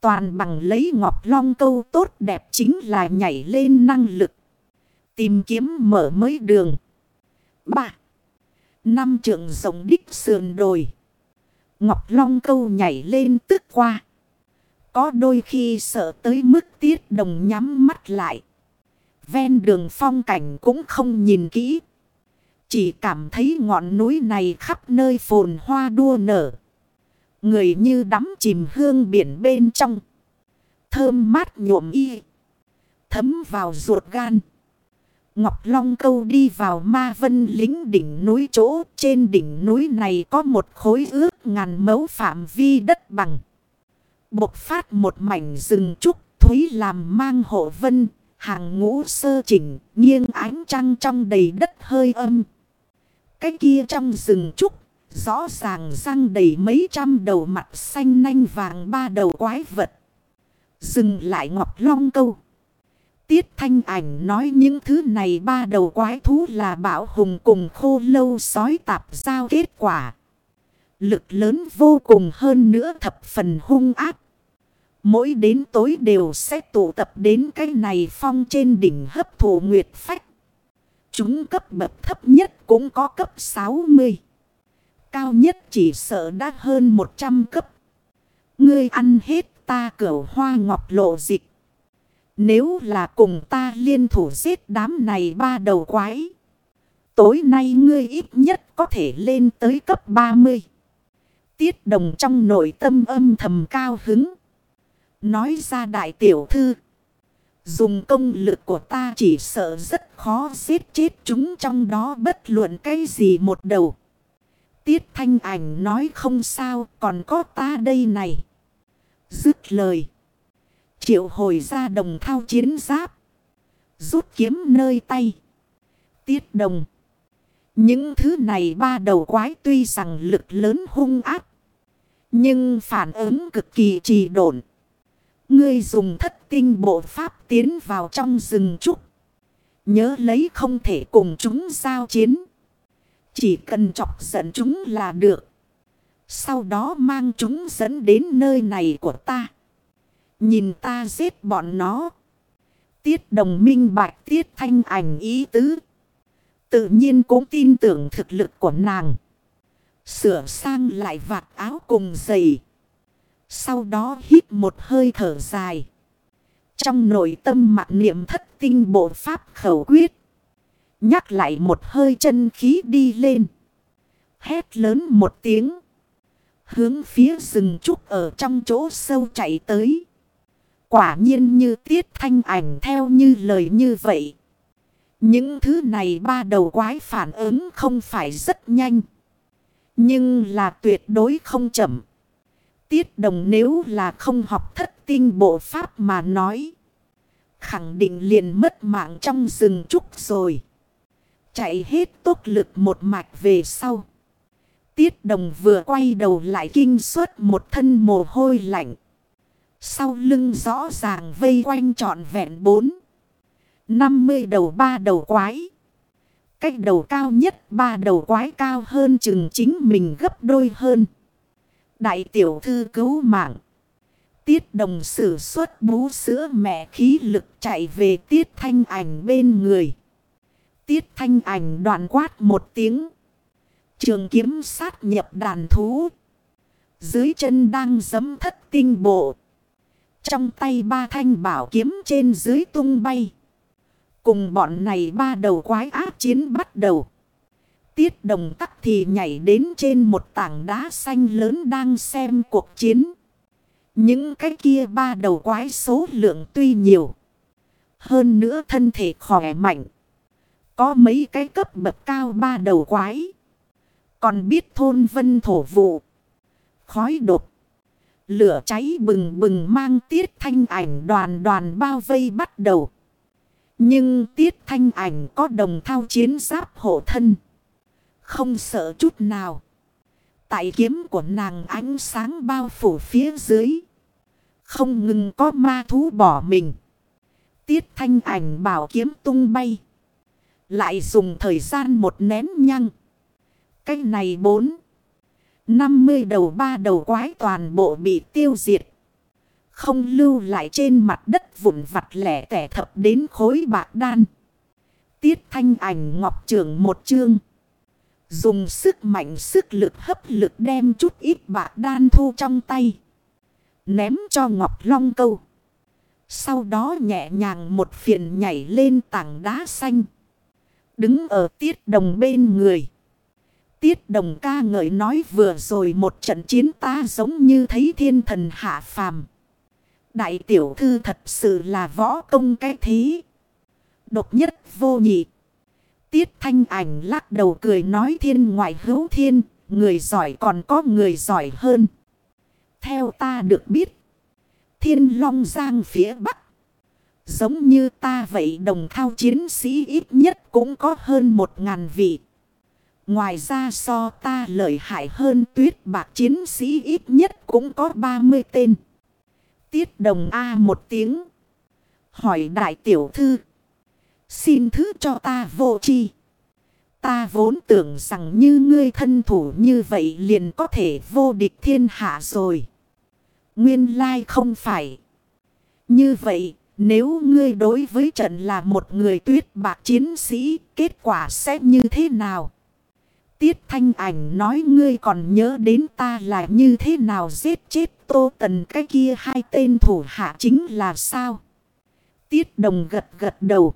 Toàn bằng lấy Ngọc Long câu tốt đẹp chính là nhảy lên năng lực. Tìm kiếm mở mới đường. 3. Năm trượng rồng đích sườn đồi. Ngọc Long câu nhảy lên tức qua. Có đôi khi sợ tới mức tiết đồng nhắm mắt lại. Ven đường phong cảnh cũng không nhìn kỹ. Chỉ cảm thấy ngọn núi này khắp nơi phồn hoa đua nở. Người như đắm chìm hương biển bên trong. Thơm mát nhuộm y. Thấm vào ruột gan. Ngọc Long Câu đi vào ma vân lính đỉnh núi chỗ. Trên đỉnh núi này có một khối ước ngàn mẫu phạm vi đất bằng. Bộc phát một mảnh rừng trúc, thúy làm mang hộ vân. Hàng ngũ sơ chỉnh, nghiêng ánh trăng trong đầy đất hơi âm. Cái kia trong rừng trúc. Rõ ràng răng đầy mấy trăm đầu mặt xanh nanh vàng ba đầu quái vật. Dừng lại Ngọc Long Câu. Tiết thanh ảnh nói những thứ này ba đầu quái thú là bảo hùng cùng khô lâu sói tạp giao kết quả. Lực lớn vô cùng hơn nữa thập phần hung ác. Mỗi đến tối đều sẽ tụ tập đến cái này phong trên đỉnh hấp thụ nguyệt phách. Chúng cấp bậc thấp nhất cũng có cấp 60. Cao nhất chỉ sợ đã hơn 100 cấp. Ngươi ăn hết ta cửu hoa ngọc lộ dịch. Nếu là cùng ta liên thủ giết đám này ba đầu quái. Tối nay ngươi ít nhất có thể lên tới cấp 30. Tiết đồng trong nội tâm âm thầm cao hứng. Nói ra đại tiểu thư. Dùng công lực của ta chỉ sợ rất khó giết chết chúng trong đó bất luận cái gì một đầu. Tiết thanh ảnh nói không sao, còn có ta đây này. Dứt lời. Triệu hồi ra đồng thao chiến giáp. Rút kiếm nơi tay. Tiết đồng. Những thứ này ba đầu quái tuy rằng lực lớn hung áp. Nhưng phản ứng cực kỳ trì độn. Ngươi dùng thất tinh bộ pháp tiến vào trong rừng trúc. Nhớ lấy không thể cùng chúng giao chiến. Chỉ cần chọc giận chúng là được. Sau đó mang chúng dẫn đến nơi này của ta. Nhìn ta giết bọn nó. Tiết đồng minh bạch, tiết thanh ảnh ý tứ. Tự nhiên cũng tin tưởng thực lực của nàng. Sửa sang lại vạt áo cùng giày. Sau đó hít một hơi thở dài. Trong nội tâm mạng niệm thất tinh bộ pháp khẩu quyết. Nhắc lại một hơi chân khí đi lên. Hét lớn một tiếng. Hướng phía rừng trúc ở trong chỗ sâu chạy tới. Quả nhiên như tiết thanh ảnh theo như lời như vậy. Những thứ này ba đầu quái phản ứng không phải rất nhanh. Nhưng là tuyệt đối không chậm. Tiết đồng nếu là không học thất tinh bộ pháp mà nói. Khẳng định liền mất mạng trong rừng trúc rồi. Chạy hết tốc lực một mạch về sau. Tiết đồng vừa quay đầu lại kinh suốt một thân mồ hôi lạnh. Sau lưng rõ ràng vây quanh trọn vẹn bốn. năm mươi đầu ba đầu quái. Cách đầu cao nhất ba đầu quái cao hơn chừng chính mình gấp đôi hơn. Đại tiểu thư cứu mạng. Tiết đồng sử xuất bú sữa mẹ khí lực chạy về tiết thanh ảnh bên người. Tiết thanh ảnh đoạn quát một tiếng. Trường kiếm sát nhập đàn thú. Dưới chân đang giấm thất tinh bộ. Trong tay ba thanh bảo kiếm trên dưới tung bay. Cùng bọn này ba đầu quái ác chiến bắt đầu. Tiết đồng tắc thì nhảy đến trên một tảng đá xanh lớn đang xem cuộc chiến. Những cái kia ba đầu quái số lượng tuy nhiều. Hơn nữa thân thể khỏe mạnh. Có mấy cái cấp bậc cao ba đầu quái. Còn biết thôn vân thổ vụ. Khói đột. Lửa cháy bừng bừng mang tiết thanh ảnh đoàn đoàn bao vây bắt đầu. Nhưng tiết thanh ảnh có đồng thao chiến giáp hộ thân. Không sợ chút nào. Tại kiếm của nàng ánh sáng bao phủ phía dưới. Không ngừng có ma thú bỏ mình. Tiết thanh ảnh bảo kiếm tung bay. Lại dùng thời gian một nén nhăng. cách này bốn năm mươi đầu ba đầu quái toàn bộ bị tiêu diệt. Không lưu lại trên mặt đất vụn vặt lẻ tẻ thập đến khối bạc đan. Tiết thanh ảnh ngọc Trường một chương. Dùng sức mạnh, sức lực, hấp lực đem chút ít bạc đan thu trong tay. Ném cho Ngọc Long câu. Sau đó nhẹ nhàng một phiền nhảy lên tảng đá xanh. Đứng ở tiết đồng bên người. Tiết đồng ca ngợi nói vừa rồi một trận chiến ta giống như thấy thiên thần hạ phàm. Đại tiểu thư thật sự là võ công cái thế. Độc nhất vô nhị. Tiết thanh ảnh lắc đầu cười nói thiên ngoại hữu thiên. Người giỏi còn có người giỏi hơn. Theo ta được biết. Thiên long giang phía bắc. Giống như ta vậy đồng thao chiến sĩ ít nhất cũng có hơn một ngàn vị. Ngoài ra so ta lợi hại hơn tuyết bạc chiến sĩ ít nhất cũng có 30 tên. Tiết đồng A một tiếng. Hỏi đại tiểu thư. Xin thứ cho ta vô chi. Ta vốn tưởng rằng như ngươi thân thủ như vậy liền có thể vô địch thiên hạ rồi. Nguyên lai không phải. Như vậy, nếu ngươi đối với trận là một người tuyết bạc chiến sĩ, kết quả sẽ như thế nào? Tiết thanh ảnh nói ngươi còn nhớ đến ta là như thế nào giết chết tô tần cái kia hai tên thủ hạ chính là sao? Tiết đồng gật gật đầu.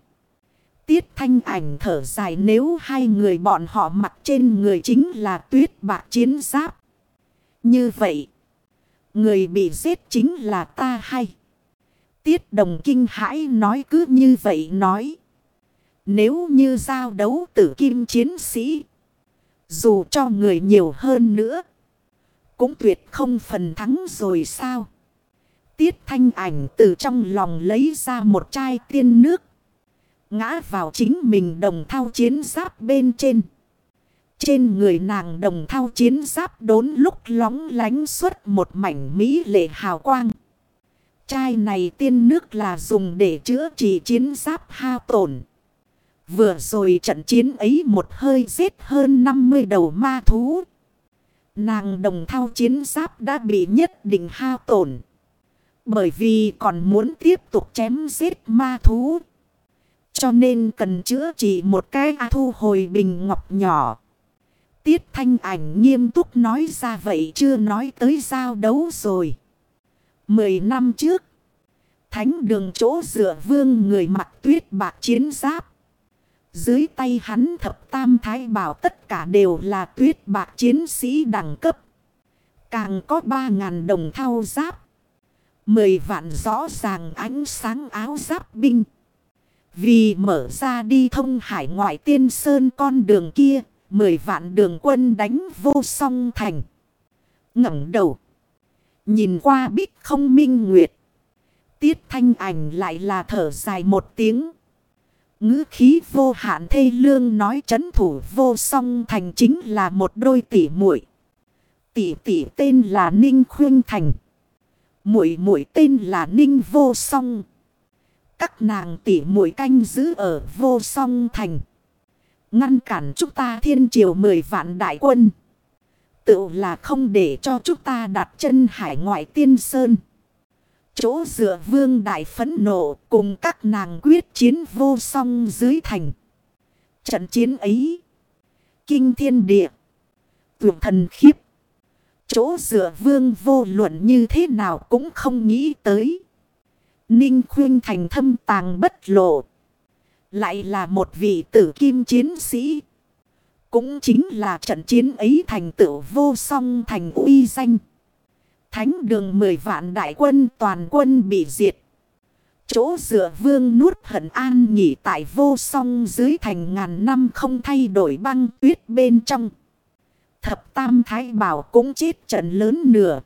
Tiết thanh ảnh thở dài nếu hai người bọn họ mặc trên người chính là tuyết bạc chiến giáp. Như vậy, người bị giết chính là ta hay? Tiết đồng kinh hãi nói cứ như vậy nói. Nếu như giao đấu tử kim chiến sĩ, dù cho người nhiều hơn nữa, cũng tuyệt không phần thắng rồi sao? Tiết thanh ảnh từ trong lòng lấy ra một chai tiên nước. Ngã vào chính mình đồng thao chiến giáp bên trên. Trên người nàng đồng thao chiến giáp đốn lúc lóng lánh xuất một mảnh mỹ lệ hào quang. Chai này tiên nước là dùng để chữa trị chiến giáp hao tổn. Vừa rồi trận chiến ấy một hơi giết hơn 50 đầu ma thú. Nàng đồng thao chiến giáp đã bị nhất định hao tổn. Bởi vì còn muốn tiếp tục chém giết ma thú. Cho nên cần chữa trị một cái thu hồi bình ngọc nhỏ. Tiết thanh ảnh nghiêm túc nói ra vậy chưa nói tới giao đấu rồi. Mười năm trước. Thánh đường chỗ dựa vương người mặc tuyết bạc chiến giáp. Dưới tay hắn thập tam thái bảo tất cả đều là tuyết bạc chiến sĩ đẳng cấp. Càng có ba ngàn đồng thao giáp. Mười vạn rõ ràng ánh sáng áo giáp binh. Vì mở ra đi thông hải ngoại tiên sơn con đường kia. Mười vạn đường quân đánh vô song thành. ngẩng đầu. Nhìn qua bích không minh nguyệt. Tiết thanh ảnh lại là thở dài một tiếng ngữ khí vô hạn thê lương nói chấn thủ vô song thành chính là một đôi tỷ muội Tỷ tỷ tên là Ninh Khuyên Thành. muội muội tên là Ninh Vô Song. Các nàng tỷ muội canh giữ ở Vô Song Thành. Ngăn cản chúng ta thiên triều mười vạn đại quân. Tự là không để cho chúng ta đặt chân hải ngoại tiên sơn. Chỗ dựa vương đại phấn nộ cùng các nàng quyết chiến vô song dưới thành. Trận chiến ấy. Kinh thiên địa. Tuyệt thần khiếp. Chỗ dựa vương vô luận như thế nào cũng không nghĩ tới. Ninh khuyên thành thâm tàng bất lộ. Lại là một vị tử kim chiến sĩ. Cũng chính là trận chiến ấy thành tựu vô song thành uy danh. Thánh đường mười vạn đại quân toàn quân bị diệt. Chỗ dựa vương nuốt hận an nghỉ tại vô song dưới thành ngàn năm không thay đổi băng tuyết bên trong. Thập tam thái bảo cũng chết trận lớn nửa.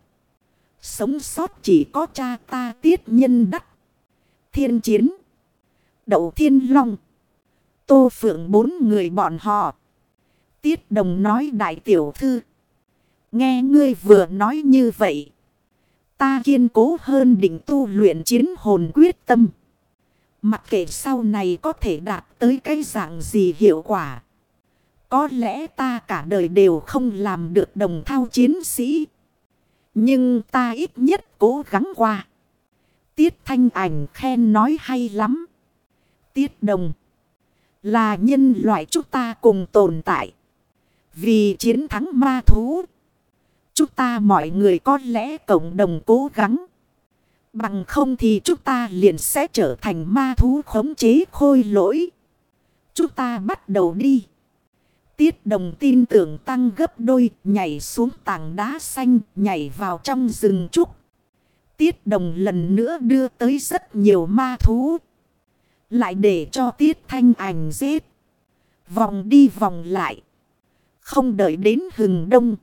Sống sót chỉ có cha ta tiết nhân đắc. Thiên chiến. Đậu thiên long. Tô phượng bốn người bọn họ. Tiết đồng nói đại tiểu thư. Nghe ngươi vừa nói như vậy. Ta kiên cố hơn định tu luyện chiến hồn quyết tâm. Mặc kệ sau này có thể đạt tới cái dạng gì hiệu quả. Có lẽ ta cả đời đều không làm được đồng thao chiến sĩ. Nhưng ta ít nhất cố gắng qua. Tiết thanh ảnh khen nói hay lắm. Tiết đồng. Là nhân loại chúng ta cùng tồn tại. Vì chiến thắng ma thú. Chúng ta mọi người có lẽ cộng đồng cố gắng. Bằng không thì chúng ta liền sẽ trở thành ma thú khống chế khôi lỗi. Chúng ta bắt đầu đi. Tiết đồng tin tưởng tăng gấp đôi, nhảy xuống tảng đá xanh, nhảy vào trong rừng trúc. Tiết đồng lần nữa đưa tới rất nhiều ma thú. Lại để cho tiết thanh ảnh giết. Vòng đi vòng lại. Không đợi đến hừng đông.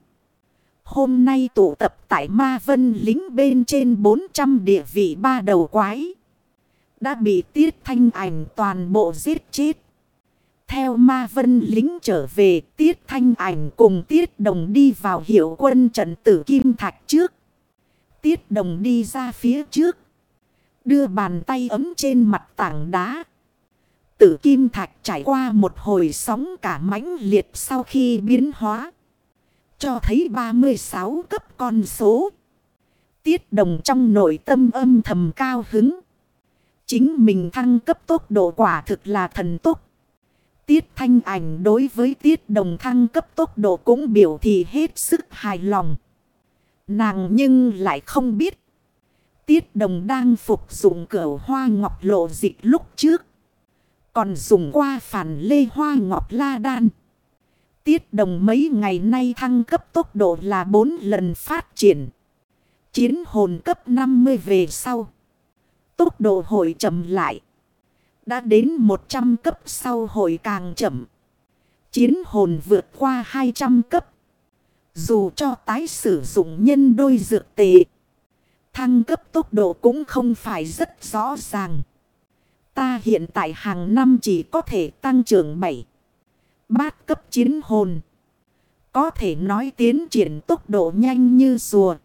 Hôm nay tụ tập tại ma vân lính bên trên 400 địa vị ba đầu quái. Đã bị tiết thanh ảnh toàn bộ giết chết. Theo ma vân lính trở về, tiết thanh ảnh cùng tiết đồng đi vào hiệu quân trận tử kim thạch trước. Tiết đồng đi ra phía trước. Đưa bàn tay ấm trên mặt tảng đá. Tử kim thạch trải qua một hồi sóng cả mãnh liệt sau khi biến hóa. Cho thấy 36 cấp con số. Tiết đồng trong nội tâm âm thầm cao hứng. Chính mình thăng cấp tốc độ quả thực là thần tốc. Tiết thanh ảnh đối với tiết đồng thăng cấp tốc độ cũng biểu thị hết sức hài lòng. Nàng nhưng lại không biết. Tiết đồng đang phục dụng cửa hoa ngọc lộ dịch lúc trước. Còn dùng qua phản lê hoa ngọc la đan. Tiết đồng mấy ngày nay thăng cấp tốc độ là 4 lần phát triển. Chiến hồn cấp 50 về sau. Tốc độ hồi chậm lại. Đã đến 100 cấp sau hồi càng chậm. Chiến hồn vượt qua 200 cấp. Dù cho tái sử dụng nhân đôi dược tệ. Thăng cấp tốc độ cũng không phải rất rõ ràng. Ta hiện tại hàng năm chỉ có thể tăng trưởng 7. Bát cấp chiến hồn. Có thể nói tiến triển tốc độ nhanh như rùa.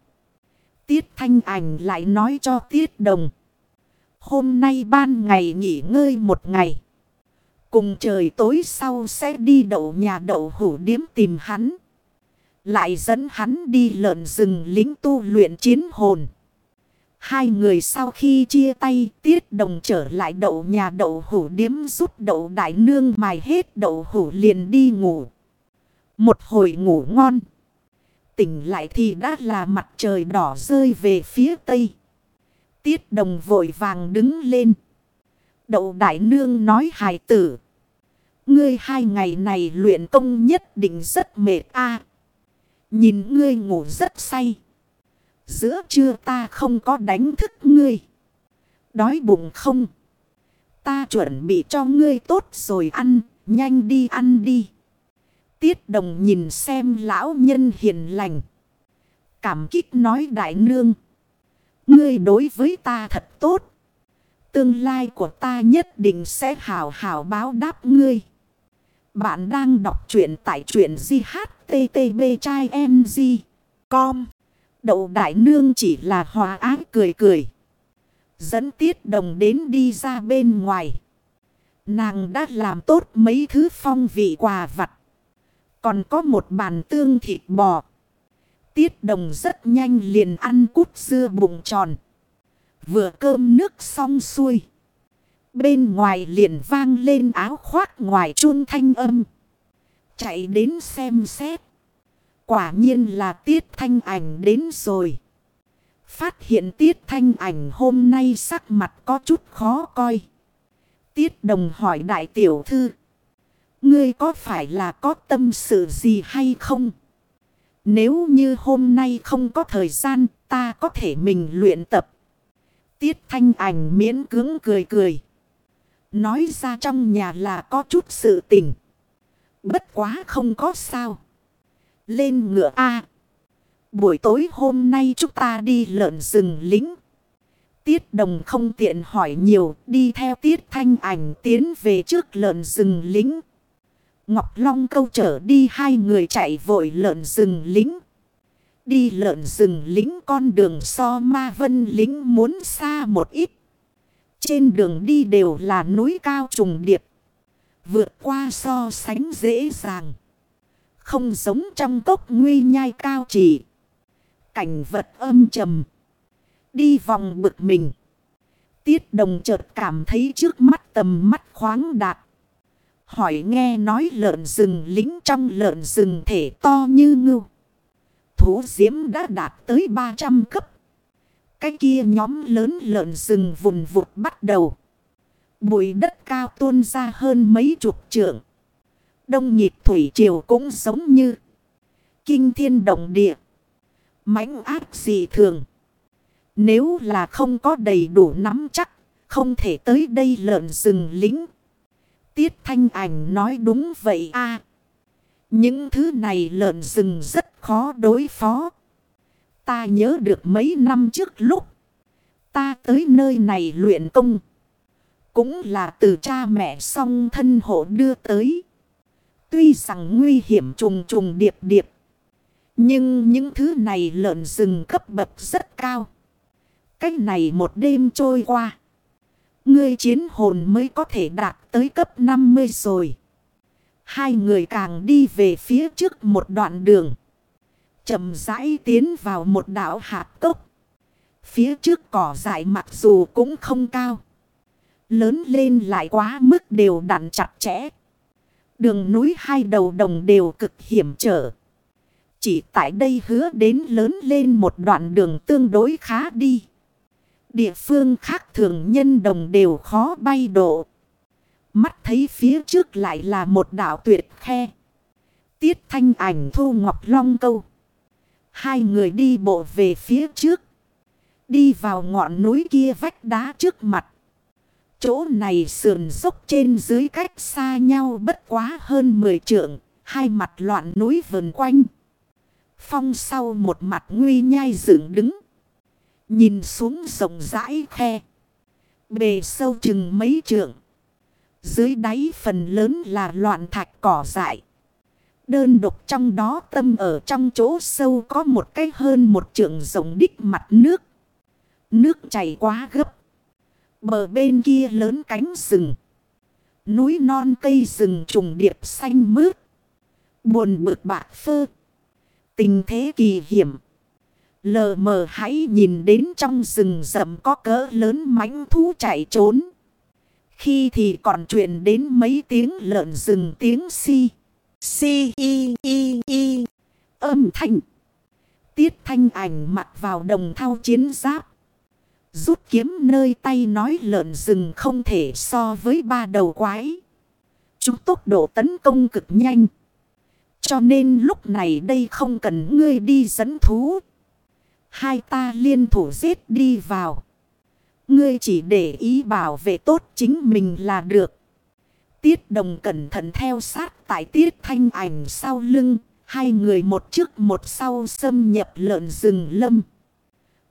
Tiết thanh ảnh lại nói cho tiết đồng. Hôm nay ban ngày nghỉ ngơi một ngày. Cùng trời tối sau sẽ đi đậu nhà đậu hủ điếm tìm hắn. Lại dẫn hắn đi lợn rừng lính tu luyện chiến hồn. Hai người sau khi chia tay, tiết đồng trở lại đậu nhà đậu hủ điếm giúp đậu đại nương mài hết đậu hủ liền đi ngủ. Một hồi ngủ ngon. Tỉnh lại thì đã là mặt trời đỏ rơi về phía tây. Tiết đồng vội vàng đứng lên. Đậu đại nương nói hài tử. Ngươi hai ngày này luyện công nhất định rất mệt a Nhìn ngươi ngủ rất say. Giữa trưa ta không có đánh thức ngươi. Đói bụng không? Ta chuẩn bị cho ngươi tốt rồi ăn. Nhanh đi ăn đi. Tiết đồng nhìn xem lão nhân hiền lành. Cảm kích nói đại nương. Ngươi đối với ta thật tốt. Tương lai của ta nhất định sẽ hào hào báo đáp ngươi. Bạn đang đọc truyện tại truyện GHTTB trai NG. Com. Đậu đại nương chỉ là hòa ái cười cười. Dẫn tiết đồng đến đi ra bên ngoài. Nàng đã làm tốt mấy thứ phong vị quà vặt. Còn có một bàn tương thịt bò. Tiết đồng rất nhanh liền ăn cút dưa bụng tròn. Vừa cơm nước xong xuôi. Bên ngoài liền vang lên áo khoác ngoài chun thanh âm. Chạy đến xem xét. Quả nhiên là tiết thanh ảnh đến rồi. Phát hiện tiết thanh ảnh hôm nay sắc mặt có chút khó coi. Tiết đồng hỏi đại tiểu thư. Ngươi có phải là có tâm sự gì hay không? Nếu như hôm nay không có thời gian, ta có thể mình luyện tập. Tiết thanh ảnh miễn cưỡng cười cười. Nói ra trong nhà là có chút sự tình. Bất quá không có sao. Lên ngựa A. Buổi tối hôm nay chúng ta đi lợn rừng lính. Tiết đồng không tiện hỏi nhiều. Đi theo tiết thanh ảnh tiến về trước lợn rừng lính. Ngọc Long câu trở đi hai người chạy vội lợn rừng lính. Đi lợn rừng lính con đường so ma vân lính muốn xa một ít. Trên đường đi đều là núi cao trùng điệp. Vượt qua so sánh dễ dàng. Không giống trong cốc nguy nhai cao chỉ. Cảnh vật âm trầm. Đi vòng bực mình. Tiết đồng chợt cảm thấy trước mắt tầm mắt khoáng đạt. Hỏi nghe nói lợn rừng lính trong lợn rừng thể to như ngưu. Thú diễm đã đạt tới 300 cấp. Cái kia nhóm lớn lợn rừng vùn vụt bắt đầu. Bụi đất cao tuôn ra hơn mấy chục trượng. Đông nhịp thủy triều cũng giống như kinh thiên động địa. mãnh áp dị thường. Nếu là không có đầy đủ nắm chắc, không thể tới đây lợn rừng lính. Tiết thanh ảnh nói đúng vậy a Những thứ này lợn rừng rất khó đối phó. Ta nhớ được mấy năm trước lúc ta tới nơi này luyện công. Cũng là từ cha mẹ song thân hộ đưa tới. Tuy rằng nguy hiểm trùng trùng điệp điệp. Nhưng những thứ này lợn rừng cấp bậc rất cao. Cách này một đêm trôi qua. Ngươi chiến hồn mới có thể đạt tới cấp 50 rồi. Hai người càng đi về phía trước một đoạn đường, chậm rãi tiến vào một đảo hạt cốc. Phía trước cỏ dại mặc dù cũng không cao. Lớn lên lại quá mức đều đặn chặt chẽ. Đường núi hai đầu đồng đều cực hiểm trở. Chỉ tại đây hứa đến lớn lên một đoạn đường tương đối khá đi. Địa phương khác thường nhân đồng đều khó bay độ. Mắt thấy phía trước lại là một đảo tuyệt khe. Tiết thanh ảnh thu ngọc long câu. Hai người đi bộ về phía trước. Đi vào ngọn núi kia vách đá trước mặt. Chỗ này sườn dốc trên dưới cách xa nhau bất quá hơn 10 trượng. Hai mặt loạn núi vần quanh. Phong sau một mặt nguy nhai dựng đứng. Nhìn xuống rộng rãi khe. Bề sâu chừng mấy trượng. Dưới đáy phần lớn là loạn thạch cỏ dại. Đơn độc trong đó tâm ở trong chỗ sâu có một cái hơn một trượng rộng đích mặt nước. Nước chảy quá gấp. Bờ bên kia lớn cánh rừng. Núi non cây rừng trùng điệp xanh mướt. Buồn bực bạc phơ. Tình thế kỳ hiểm. Lờ mờ hãy nhìn đến trong rừng rậm có cỡ lớn mãnh thú chạy trốn. Khi thì còn chuyện đến mấy tiếng lợn rừng tiếng si. Si y y y. Âm thanh. Tiết thanh ảnh mặt vào đồng thao chiến giáp. Rút kiếm nơi tay nói lợn rừng không thể so với ba đầu quái. Chúng tốc độ tấn công cực nhanh. Cho nên lúc này đây không cần ngươi đi dẫn thú. Hai ta liên thủ giết đi vào. Ngươi chỉ để ý bảo vệ tốt chính mình là được. Tiết đồng cẩn thận theo sát tại tiết thanh ảnh sau lưng. Hai người một trước một sau xâm nhập lợn rừng lâm.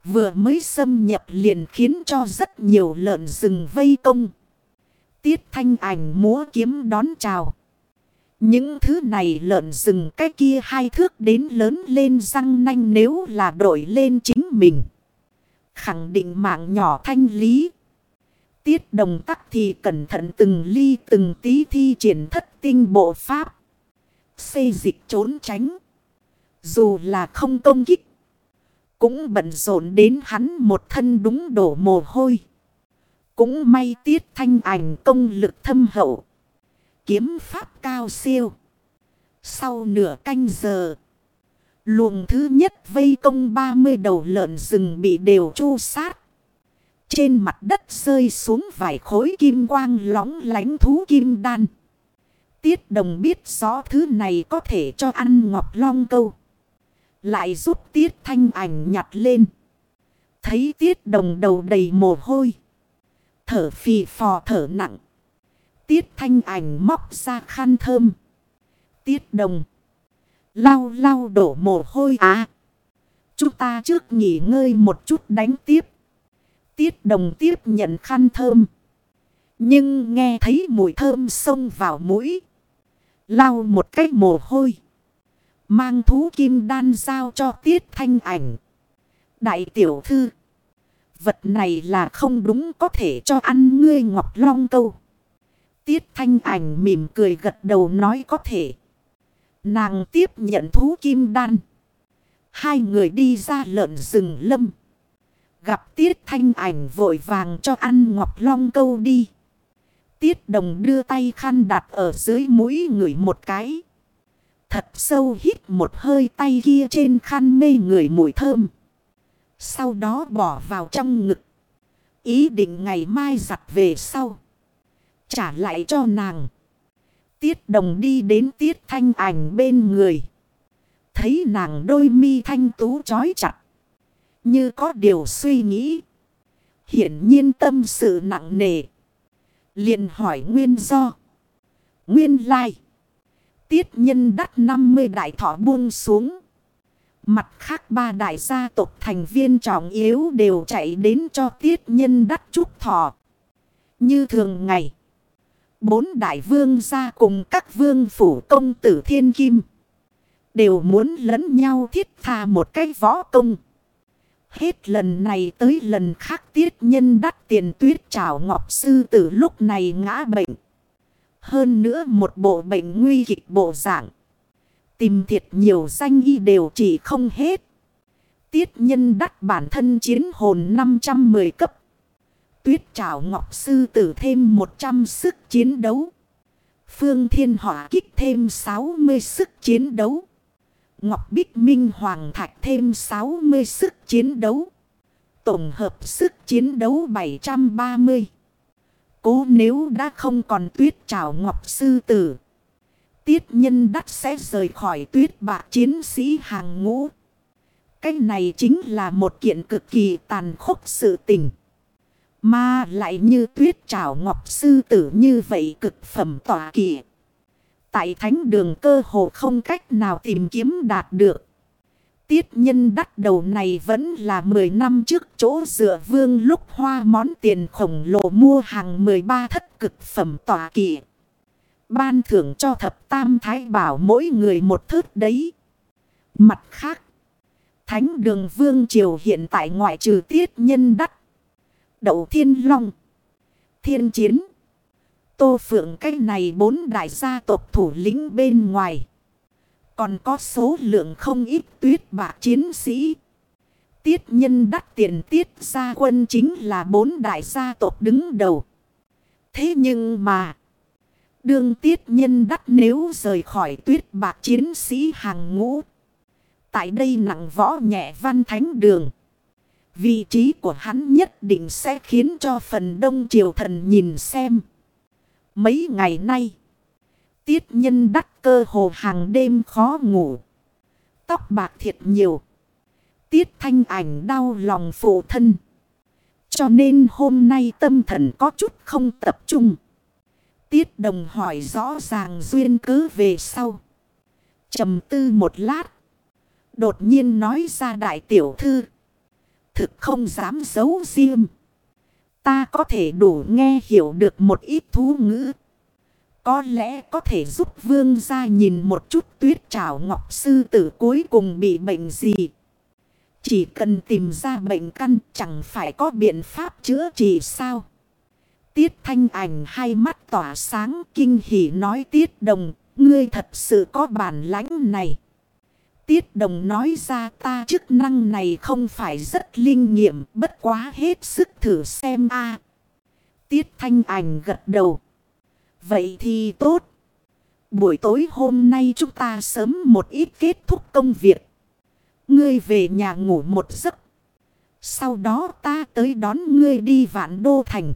Vừa mới xâm nhập liền khiến cho rất nhiều lợn rừng vây công. Tiết thanh ảnh múa kiếm đón chào. Những thứ này lợn rừng cái kia hai thước đến lớn lên răng nanh nếu là đổi lên chính mình. Khẳng định mạng nhỏ thanh lý. Tiết đồng tắc thì cẩn thận từng ly từng tí thi triển thất tinh bộ pháp. Xây dịch trốn tránh. Dù là không công kích. Cũng bận rộn đến hắn một thân đúng đổ mồ hôi. Cũng may tiết thanh ảnh công lực thâm hậu. Kiếm pháp cao siêu. Sau nửa canh giờ. Luồng thứ nhất vây công 30 đầu lợn rừng bị đều chu sát. Trên mặt đất rơi xuống vài khối kim quang lóng lánh thú kim đan. Tiết đồng biết rõ thứ này có thể cho ăn ngọc long câu. Lại giúp tiết thanh ảnh nhặt lên. Thấy tiết đồng đầu đầy mồ hôi. Thở phì phò thở nặng. Tiết thanh ảnh móc ra khăn thơm. Tiết đồng. Lau lau đổ mồ hôi á Chúng ta trước nghỉ ngơi một chút đánh tiếp. Tiết đồng tiếp nhận khăn thơm. Nhưng nghe thấy mùi thơm xông vào mũi. Lau một cái mồ hôi. Mang thú kim đan giao cho tiết thanh ảnh. Đại tiểu thư. Vật này là không đúng có thể cho ăn ngươi ngọc long câu. Tiết thanh ảnh mỉm cười gật đầu nói có thể. Nàng tiếp nhận thú kim đan. Hai người đi ra lợn rừng lâm. Gặp tiết thanh ảnh vội vàng cho ăn ngọc long câu đi. Tiết đồng đưa tay khăn đặt ở dưới mũi người một cái. Thật sâu hít một hơi tay kia trên khăn mê người mùi thơm. Sau đó bỏ vào trong ngực. Ý định ngày mai giặt về sau. Trả lại cho nàng. Tiết đồng đi đến tiết thanh ảnh bên người. Thấy nàng đôi mi thanh tú chói chặt. Như có điều suy nghĩ. Hiển nhiên tâm sự nặng nề. liền hỏi nguyên do. Nguyên lai. Tiết nhân đắt 50 đại thọ buông xuống. Mặt khác ba đại gia tộc thành viên trọng yếu đều chạy đến cho tiết nhân đắt chúc thọ. Như thường ngày. Bốn đại vương gia cùng các vương phủ công tử thiên kim. Đều muốn lẫn nhau thiết tha một cái võ công. Hết lần này tới lần khác tiết nhân đắt tiền tuyết trảo ngọc sư tử lúc này ngã bệnh. Hơn nữa một bộ bệnh nguy kịch bộ dạng. Tìm thiệt nhiều danh y đều chỉ không hết. Tiết nhân đắt bản thân chiến hồn 510 cấp. Tuyết trảo ngọc sư tử thêm 100 sức chiến đấu. Phương thiên hỏa kích thêm 60 sức chiến đấu. Ngọc Bích Minh Hoàng Thạch thêm 60 sức chiến đấu. Tổng hợp sức chiến đấu 730. Cố nếu đã không còn tuyết trảo Ngọc Sư Tử. Tiết nhân đắc sẽ rời khỏi tuyết bạc chiến sĩ hàng ngũ. Cái này chính là một kiện cực kỳ tàn khốc sự tình. Mà lại như tuyết trảo ngọc sư tử như vậy cực phẩm tỏa kỳ, Tại thánh đường cơ hồ không cách nào tìm kiếm đạt được. Tiết nhân đắt đầu này vẫn là 10 năm trước chỗ dựa vương lúc hoa món tiền khổng lồ mua hàng 13 thất cực phẩm tỏa kỵ. Ban thưởng cho thập tam thái bảo mỗi người một thước đấy. Mặt khác, thánh đường vương triều hiện tại ngoại trừ tiết nhân đắt. Đậu thiên long, thiên chiến. Tô Phượng cách này bốn đại gia tộc thủ lĩnh bên ngoài. Còn có số lượng không ít tuyết bạc chiến sĩ. Tiết nhân đắt tiền tiết gia quân chính là bốn đại gia tộc đứng đầu. Thế nhưng mà. Đương tiết nhân đắt nếu rời khỏi tuyết bạc chiến sĩ hàng ngũ. Tại đây nặng võ nhẹ văn thánh đường. Vị trí của hắn nhất định sẽ khiến cho phần đông triều thần nhìn xem. Mấy ngày nay, tiết nhân đắt cơ hồ hàng đêm khó ngủ. Tóc bạc thiệt nhiều. Tiết thanh ảnh đau lòng phụ thân. Cho nên hôm nay tâm thần có chút không tập trung. Tiết đồng hỏi rõ ràng duyên cứ về sau. trầm tư một lát. Đột nhiên nói ra đại tiểu thư. Thực không dám giấu riêng. Ta có thể đủ nghe hiểu được một ít thú ngữ. Có lẽ có thể giúp vương ra nhìn một chút tuyết trảo ngọc sư tử cuối cùng bị bệnh gì. Chỉ cần tìm ra bệnh căn chẳng phải có biện pháp chữa trị sao. Tiết thanh ảnh hai mắt tỏa sáng kinh hỉ nói tiết đồng, ngươi thật sự có bản lãnh này. Tiết đồng nói ra ta chức năng này không phải rất linh nghiệm, bất quá hết sức thử xem a Tiết thanh ảnh gật đầu. Vậy thì tốt. Buổi tối hôm nay chúng ta sớm một ít kết thúc công việc. Ngươi về nhà ngủ một giấc. Sau đó ta tới đón ngươi đi vạn đô thành.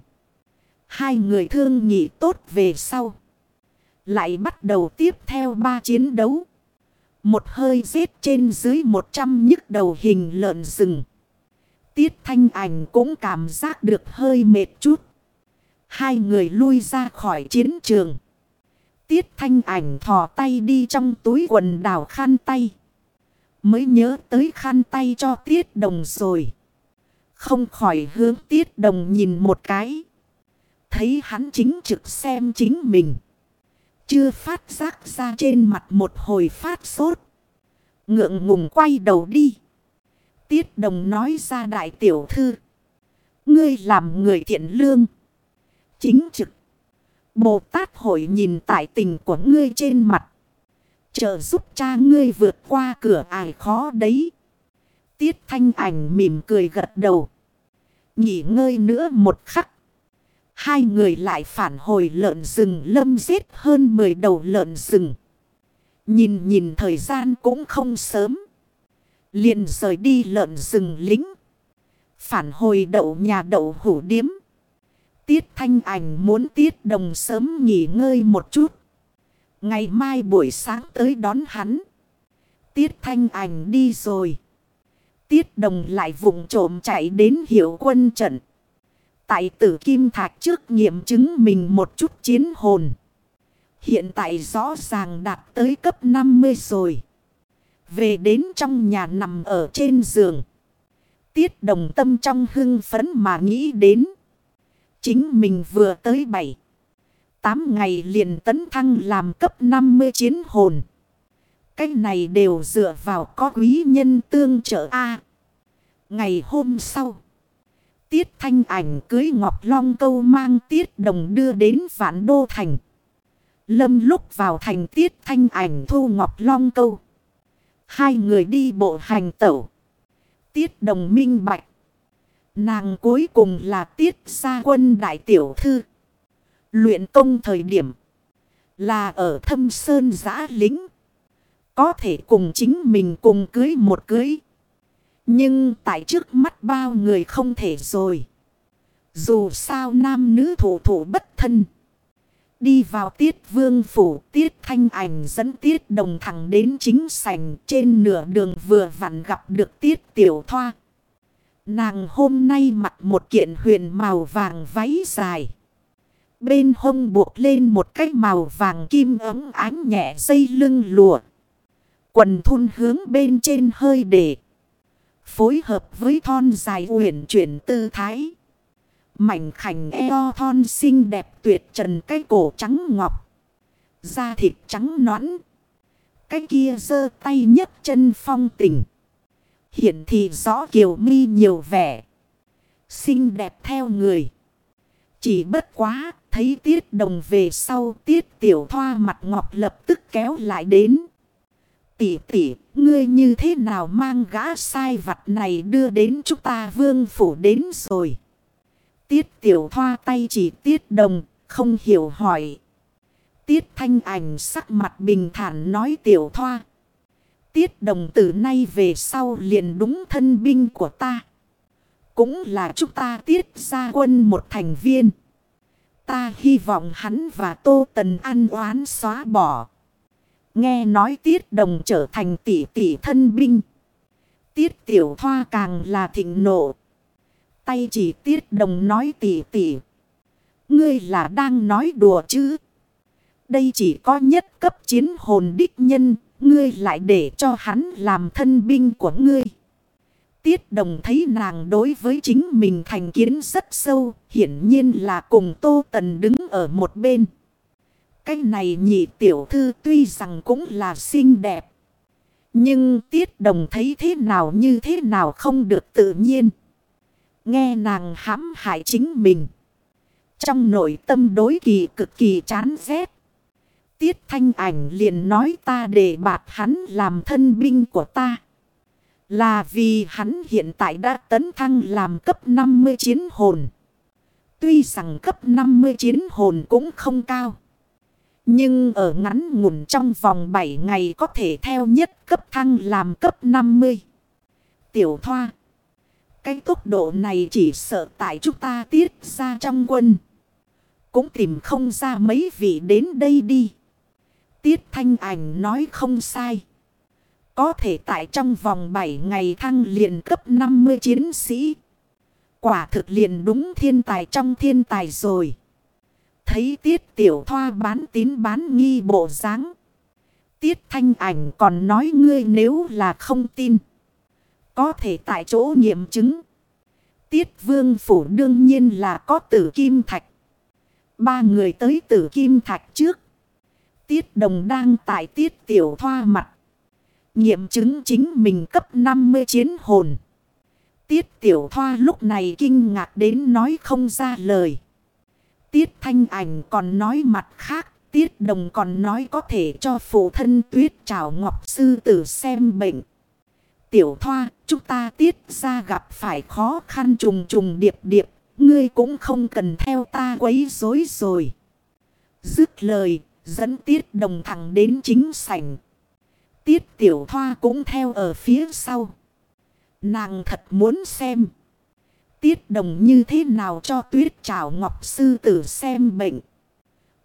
Hai người thương nhị tốt về sau. Lại bắt đầu tiếp theo ba chiến đấu. Một hơi giết trên dưới một trăm nhức đầu hình lợn rừng. Tiết thanh ảnh cũng cảm giác được hơi mệt chút. Hai người lui ra khỏi chiến trường. Tiết thanh ảnh thò tay đi trong túi quần đảo khăn tay. Mới nhớ tới khăn tay cho tiết đồng rồi. Không khỏi hướng tiết đồng nhìn một cái. Thấy hắn chính trực xem chính mình. Chưa phát giác ra trên mặt một hồi phát sốt. Ngượng ngùng quay đầu đi. Tiết đồng nói ra đại tiểu thư. Ngươi làm người thiện lương. Chính trực. Bồ Tát hội nhìn tại tình của ngươi trên mặt. Trợ giúp cha ngươi vượt qua cửa ải khó đấy. Tiết thanh ảnh mỉm cười gật đầu. Nghỉ ngơi nữa một khắc. Hai người lại phản hồi lợn rừng lâm giết hơn 10 đầu lợn rừng. Nhìn nhìn thời gian cũng không sớm. liền rời đi lợn rừng lính. Phản hồi đậu nhà đậu hủ điếm. Tiết thanh ảnh muốn tiết đồng sớm nghỉ ngơi một chút. Ngày mai buổi sáng tới đón hắn. Tiết thanh ảnh đi rồi. Tiết đồng lại vùng trộm chạy đến hiệu quân trận. Tại tử kim thạch trước nghiệm chứng mình một chút chiến hồn. Hiện tại rõ ràng đạt tới cấp 50 rồi. Về đến trong nhà nằm ở trên giường. Tiết đồng tâm trong hưng phấn mà nghĩ đến. Chính mình vừa tới 7. 8 ngày liền tấn thăng làm cấp 50 chiến hồn. Cái này đều dựa vào có quý nhân tương trợ A. ngày hôm sau. Tiết thanh ảnh cưới Ngọc Long câu mang tiết đồng đưa đến Vạn Đô Thành. Lâm lúc vào thành tiết thanh ảnh thu Ngọc Long câu. Hai người đi bộ hành tẩu. Tiết đồng minh bạch. Nàng cuối cùng là tiết gia quân đại tiểu thư. Luyện công thời điểm. Là ở thâm sơn giã lính. Có thể cùng chính mình cùng cưới một cưới. Nhưng tại trước mắt bao người không thể rồi. Dù sao nam nữ thủ thủ bất thân. Đi vào tiết vương phủ, tiết thanh ảnh dẫn tiết đồng thẳng đến chính sảnh trên nửa đường vừa vặn gặp được tiết tiểu thoa. Nàng hôm nay mặc một kiện huyền màu vàng váy dài. Bên hông buộc lên một cái màu vàng kim ấm ánh nhẹ dây lưng lụa. Quần thun hướng bên trên hơi để. Phối hợp với thon dài uyển chuyển tư thái. Mảnh khảnh eo thon xinh đẹp tuyệt trần cái cổ trắng ngọc. Da thịt trắng nõn. Cái kia giơ tay nhấc chân phong tình. Hiện thì rõ kiều mi nhiều vẻ. Xinh đẹp theo người. Chỉ bất quá, thấy tiết đồng về sau tiết tiểu thoa mặt ngọc lập tức kéo lại đến. Tỷ tỷ, ngươi như thế nào mang gã sai vặt này đưa đến chúng ta vương phủ đến rồi. Tiết tiểu thoa tay chỉ tiết đồng, không hiểu hỏi. Tiết thanh ảnh sắc mặt bình thản nói tiểu thoa. Tiết đồng từ nay về sau liền đúng thân binh của ta. Cũng là chúng ta tiết ra quân một thành viên. Ta hy vọng hắn và Tô Tần An oán xóa bỏ. Nghe nói tiết đồng trở thành tỷ tỷ thân binh. Tiết tiểu thoa càng là thịnh nộ. Tay chỉ tiết đồng nói tỷ tỷ. Ngươi là đang nói đùa chứ. Đây chỉ có nhất cấp chiến hồn đích nhân. Ngươi lại để cho hắn làm thân binh của ngươi. Tiết đồng thấy nàng đối với chính mình thành kiến rất sâu. Hiển nhiên là cùng Tô Tần đứng ở một bên. Cái này nhị tiểu thư tuy rằng cũng là xinh đẹp. Nhưng tiết đồng thấy thế nào như thế nào không được tự nhiên. Nghe nàng hãm hại chính mình. Trong nội tâm đối kỳ cực kỳ chán ghét. Tiết thanh ảnh liền nói ta để bạt hắn làm thân binh của ta. Là vì hắn hiện tại đã tấn thăng làm cấp 50 chiến hồn. Tuy rằng cấp 50 chiến hồn cũng không cao. Nhưng ở ngắn ngủn trong vòng 7 ngày có thể theo nhất cấp thăng làm cấp 50. Tiểu thoa. Cái tốc độ này chỉ sợ tại chúng ta tiết ra trong quân. Cũng tìm không ra mấy vị đến đây đi. Tiết thanh ảnh nói không sai. Có thể tại trong vòng 7 ngày thăng liền cấp 50 chiến sĩ. Quả thực liền đúng thiên tài trong thiên tài rồi. Thấy tiết tiểu thoa bán tín bán nghi bộ dáng Tiết thanh ảnh còn nói ngươi nếu là không tin. Có thể tại chỗ nghiệm chứng. Tiết vương phủ đương nhiên là có tử kim thạch. Ba người tới tử kim thạch trước. Tiết đồng đang tại tiết tiểu thoa mặt. Nghiệm chứng chính mình cấp 50 chiến hồn. Tiết tiểu thoa lúc này kinh ngạc đến nói không ra lời. Tiết thanh ảnh còn nói mặt khác. Tiết đồng còn nói có thể cho phụ thân tuyết trào ngọc sư tử xem bệnh. Tiểu thoa, chúng ta tiết ra gặp phải khó khăn trùng trùng điệp điệp. Ngươi cũng không cần theo ta quấy rối rồi. Dứt lời, dẫn tiết đồng thẳng đến chính sảnh. Tiết tiểu thoa cũng theo ở phía sau. Nàng thật muốn xem. Tiết đồng như thế nào cho tuyết trảo ngọc sư tử xem bệnh.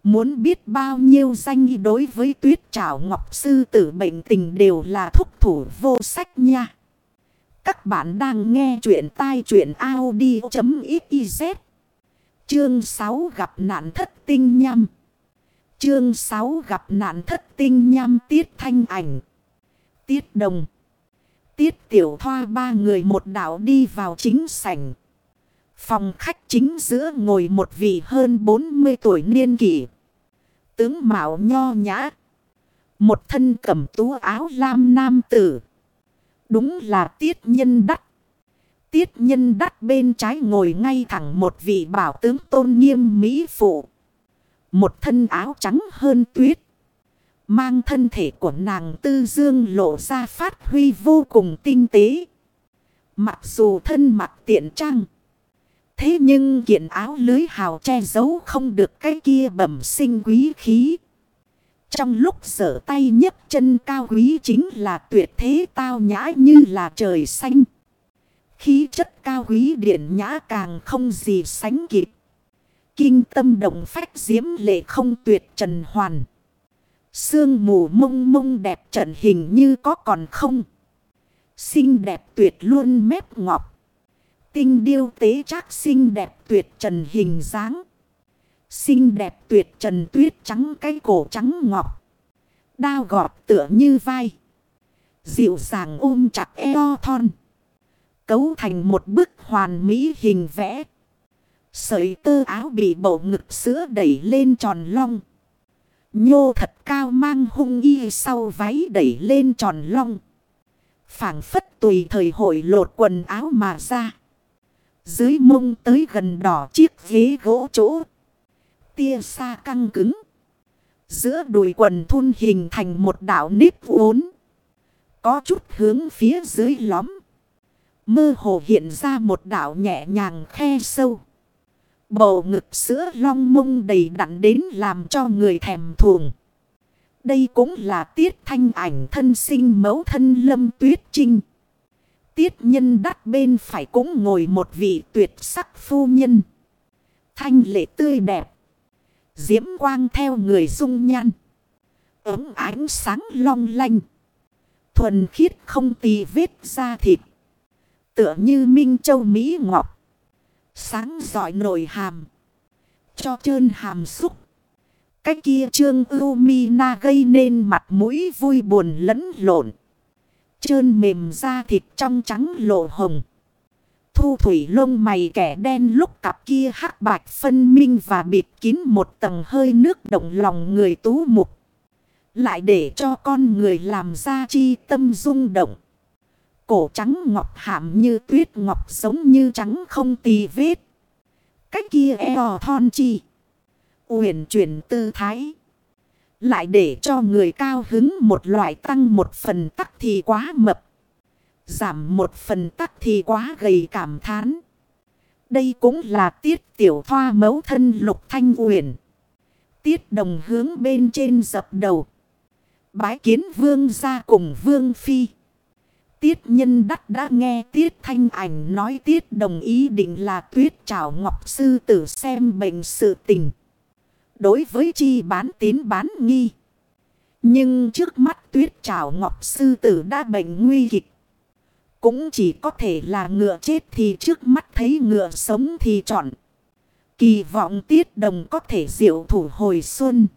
Muốn biết bao nhiêu danh đối với tuyết trảo ngọc sư tử bệnh tình đều là thúc thủ vô sách nha. Các bạn đang nghe chuyện tai chuyện Audi.xyz. Chương 6 gặp nạn thất tinh nhăm. Chương 6 gặp nạn thất tinh nham tiết thanh ảnh. Tiết đồng. Tiết tiểu thoa ba người một đảo đi vào chính sảnh. Phòng khách chính giữa ngồi một vị hơn 40 tuổi niên kỷ. Tướng mạo nho nhã. Một thân cẩm tú áo lam nam tử. Đúng là tiết nhân đắc. Tiết nhân đắc bên trái ngồi ngay thẳng một vị bảo tướng tôn nghiêm mỹ phụ. Một thân áo trắng hơn tuyết. Mang thân thể của nàng tư dương lộ ra phát huy vô cùng tinh tế. Mặc dù thân mặc tiện trang. Thế nhưng kiện áo lưới hào che giấu không được cái kia bẩm sinh quý khí. Trong lúc sở tay nhấc chân cao quý chính là tuyệt thế tao nhã như là trời xanh. Khí chất cao quý điện nhã càng không gì sánh kịp. Kinh tâm động phách diễm lệ không tuyệt trần hoàn. Sương mù mông mông đẹp trận hình như có còn không. Xinh đẹp tuyệt luôn mép ngọc. Tinh điêu tế chắc xinh đẹp tuyệt trần hình dáng. Xinh đẹp tuyệt trần tuyết trắng cái cổ trắng ngọc. Đao gọt tựa như vai. Dịu dàng ôm chặt eo thon. Cấu thành một bức hoàn mỹ hình vẽ. Sợi tơ áo bị bộ ngực sữa đẩy lên tròn long. Nhô thật cao mang hung y sau váy đẩy lên tròn long. phảng phất tùy thời hội lột quần áo mà ra. Dưới mông tới gần đỏ chiếc ghế gỗ chỗ. Tia xa căng cứng. Giữa đùi quần thun hình thành một đảo nếp uốn. Có chút hướng phía dưới lõm. Mơ hồ hiện ra một đảo nhẹ nhàng khe sâu. Bầu ngực sữa long mông đầy đặn đến làm cho người thèm thuồng. Đây cũng là tiết thanh ảnh thân sinh mẫu thân lâm tuyết trinh. Tiết nhân đắt bên phải cũng ngồi một vị tuyệt sắc phu nhân. Thanh lệ tươi đẹp. Diễm quang theo người dung nhan. Ấm ánh sáng long lanh. Thuần khiết không tì vết da thịt. Tựa như Minh Châu Mỹ Ngọc. Sáng giỏi nổi hàm. Cho trơn hàm xúc. Cái kia trương ưu mi na gây nên mặt mũi vui buồn lẫn lộn. Trơn mềm da thịt trong trắng lộ hồng. Thu thủy lông mày kẻ đen lúc cặp kia hắc bạch phân minh và bịt kín một tầng hơi nước động lòng người tú mục. Lại để cho con người làm ra chi tâm rung động. Cổ trắng ngọc hàm như tuyết ngọc giống như trắng không tì vết. Cách kia eo thon chi. Uyển chuyển tư thái. Lại để cho người cao hứng một loại tăng một phần tắc thì quá mập. Giảm một phần tắc thì quá gầy cảm thán. Đây cũng là tiết tiểu thoa mấu thân lục thanh uyển. Tiết đồng hướng bên trên dập đầu. Bái kiến vương ra cùng vương phi. Tiết nhân đắc đã nghe tiết thanh ảnh nói tiết đồng ý định là tuyết trảo ngọc sư tử xem bệnh sự tình. Đối với chi bán tín bán nghi. Nhưng trước mắt tuyết trảo ngọc sư tử đã bệnh nguy kịch. Cũng chỉ có thể là ngựa chết thì trước mắt thấy ngựa sống thì chọn. Kỳ vọng tiết đồng có thể diệu thủ hồi xuân.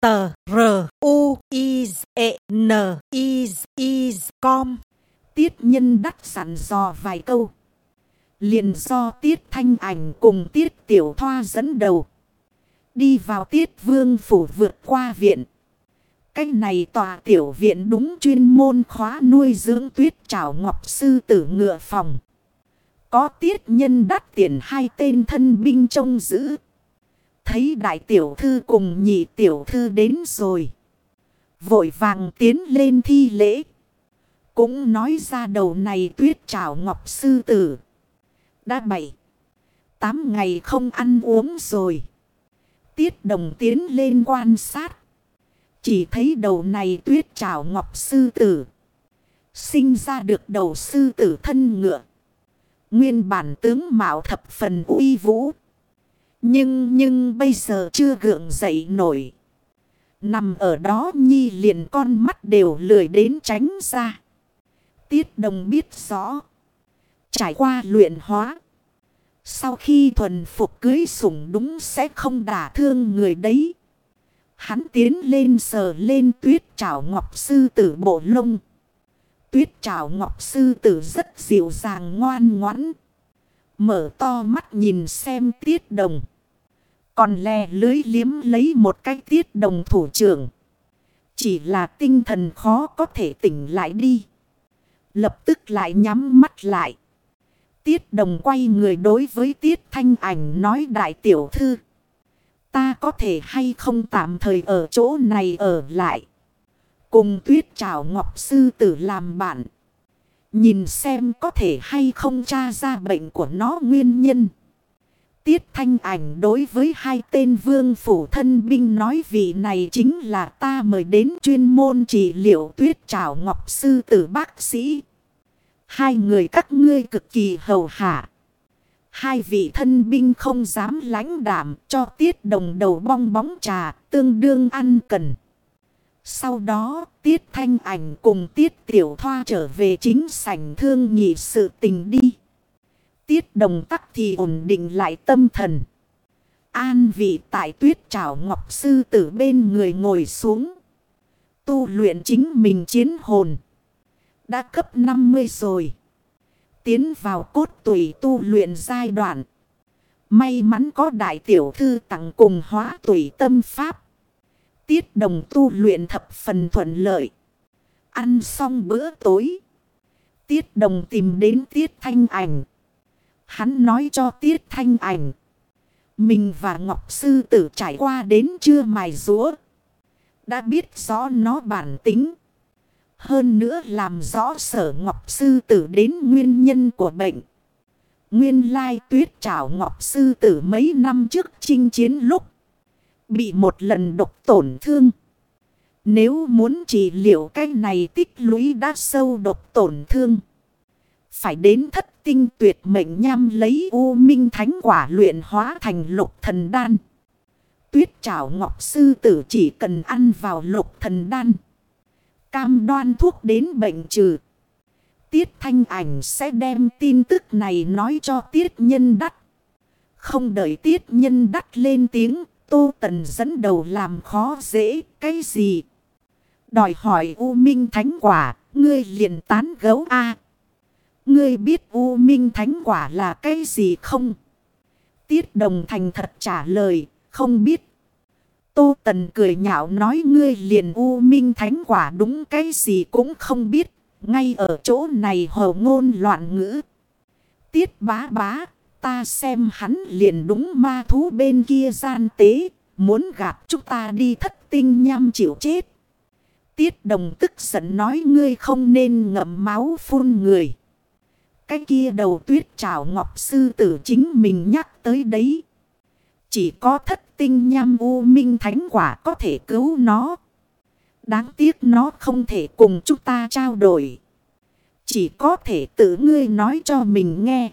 Tờ R U I E N I I com Tiết nhân đắt sẵn dò vài câu. Liền do tiết thanh ảnh cùng tiết tiểu thoa dẫn đầu. Đi vào tiết vương phủ vượt qua viện. Cách này tòa tiểu viện đúng chuyên môn khóa nuôi dưỡng tuyết trảo ngọc sư tử ngựa phòng. Có tiết nhân đắt tiền hai tên thân binh trông giữ. Thấy đại tiểu thư cùng nhị tiểu thư đến rồi. Vội vàng tiến lên thi lễ. Cũng nói ra đầu này tuyết trảo ngọc sư tử. Đã bảy. Tám ngày không ăn uống rồi. Tiết đồng tiến lên quan sát. Chỉ thấy đầu này tuyết trảo ngọc sư tử. Sinh ra được đầu sư tử thân ngựa. Nguyên bản tướng mạo thập phần uy vũ. Nhưng nhưng bây giờ chưa gượng dậy nổi. Nằm ở đó nhi liền con mắt đều lười đến tránh ra. Tiết đồng biết rõ. Trải qua luyện hóa. Sau khi thuần phục cưới sủng đúng sẽ không đả thương người đấy. Hắn tiến lên sờ lên tuyết trảo ngọc sư tử bộ lông. Tuyết trảo ngọc sư tử rất dịu dàng ngoan ngoãn. Mở to mắt nhìn xem tiết đồng. Còn lè lưới liếm lấy một cái tiết đồng thủ trưởng. Chỉ là tinh thần khó có thể tỉnh lại đi. Lập tức lại nhắm mắt lại. Tiết đồng quay người đối với tiết thanh ảnh nói, đại tiểu thư. Ta có thể hay không tạm thời ở chỗ này ở lại. Cùng tuyết trảo ngọc sư tử làm bạn. Nhìn xem có thể hay không tra ra bệnh của nó nguyên nhân. Tiết thanh ảnh đối với hai tên vương phủ thân binh nói vị này chính là ta mời đến chuyên môn trị liệu tuyết trảo ngọc sư tử bác sĩ. Hai người các ngươi cực kỳ hầu hạ. Hai vị thân binh không dám lãnh đảm cho tiết đồng đầu bong bóng trà, tương đương ăn cần. Sau đó, tiết thanh ảnh cùng tiết tiểu thoa trở về chính sảnh thương nhị sự tình đi. Tiết đồng tắc thì ổn định lại tâm thần. An vị tại tuyết trảo ngọc sư tử bên người ngồi xuống. Tu luyện chính mình chiến hồn. Đã cấp 50 rồi. Tiến vào cốt tùy tu luyện giai đoạn. May mắn có đại tiểu thư tặng cùng hóa tùy tâm pháp. Tiết đồng tu luyện thập phần thuận lợi. Ăn xong bữa tối. Tiết đồng tìm đến tiết thanh ảnh. Hắn nói cho tiết thanh ảnh. Mình và Ngọc Sư tử trải qua đến chưa mài rúa. Đã biết rõ nó bản tính. Hơn nữa làm rõ sở Ngọc Sư Tử đến nguyên nhân của bệnh. Nguyên lai tuyết trảo Ngọc Sư Tử mấy năm trước chinh chiến lúc. Bị một lần độc tổn thương. Nếu muốn trị liệu cái này tích lũy đã sâu độc tổn thương. Phải đến thất tinh tuyệt mệnh nham lấy u minh thánh quả luyện hóa thành lục thần đan. Tuyết trảo ngọc sư tử chỉ cần ăn vào lục thần đan. Cam đoan thuốc đến bệnh trừ. Tiết thanh ảnh sẽ đem tin tức này nói cho tiết nhân đắt. Không đợi tiết nhân đắt lên tiếng, Tô Tần dẫn đầu làm khó dễ, cái gì? Đòi hỏi U Minh Thánh Quả, ngươi liền tán gấu A. Ngươi biết U Minh Thánh Quả là cái gì không? Tiết Đồng Thành thật trả lời, không biết. Tô Tần cười nhạo nói ngươi liền U Minh Thánh Quả đúng cái gì cũng không biết. Ngay ở chỗ này hồ ngôn loạn ngữ. Tiết bá bá, ta xem hắn liền đúng ma thú bên kia gian tế. Muốn gặp chúng ta đi thất tinh nham chịu chết. Tiết đồng tức giận nói ngươi không nên ngậm máu phun người. Cái kia đầu tuyết trảo ngọc sư tử chính mình nhắc tới đấy. Chỉ có thất tinh nham u minh thánh quả có thể cứu nó. Đáng tiếc nó không thể cùng chúng ta trao đổi. Chỉ có thể tự ngươi nói cho mình nghe.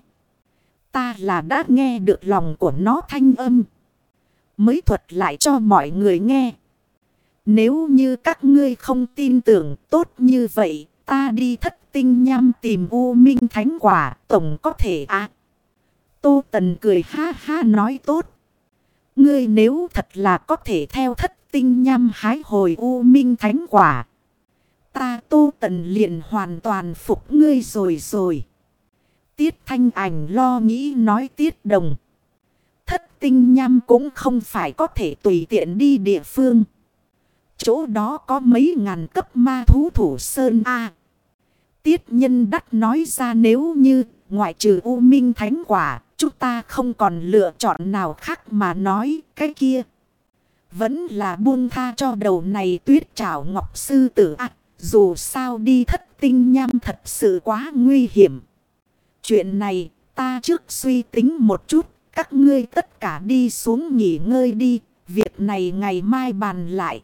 Ta là đã nghe được lòng của nó thanh âm. Mới thuật lại cho mọi người nghe. Nếu như các ngươi không tin tưởng tốt như vậy, ta đi thất tinh nham tìm U Minh Thánh Quả, tổng có thể à. Tô Tần cười ha ha nói tốt. Ngươi nếu thật là có thể theo thất tinh nham hái hồi U Minh Thánh Quả. Ta Tô Tần liền hoàn toàn phục ngươi rồi rồi. Tiết Thanh Ảnh lo nghĩ nói Tiết Đồng. Thất tinh nham cũng không phải có thể tùy tiện đi địa phương. Chỗ đó có mấy ngàn cấp ma thú thủ sơn A. Tiết nhân đắc nói ra nếu như ngoại trừ U Minh Thánh Quả, chúng ta không còn lựa chọn nào khác mà nói cái kia. Vẫn là buông tha cho đầu này tuyết trảo ngọc sư tử ạ. dù sao đi thất tinh nham thật sự quá nguy hiểm. Chuyện này ta trước suy tính một chút. Các ngươi tất cả đi xuống nghỉ ngơi đi. Việc này ngày mai bàn lại.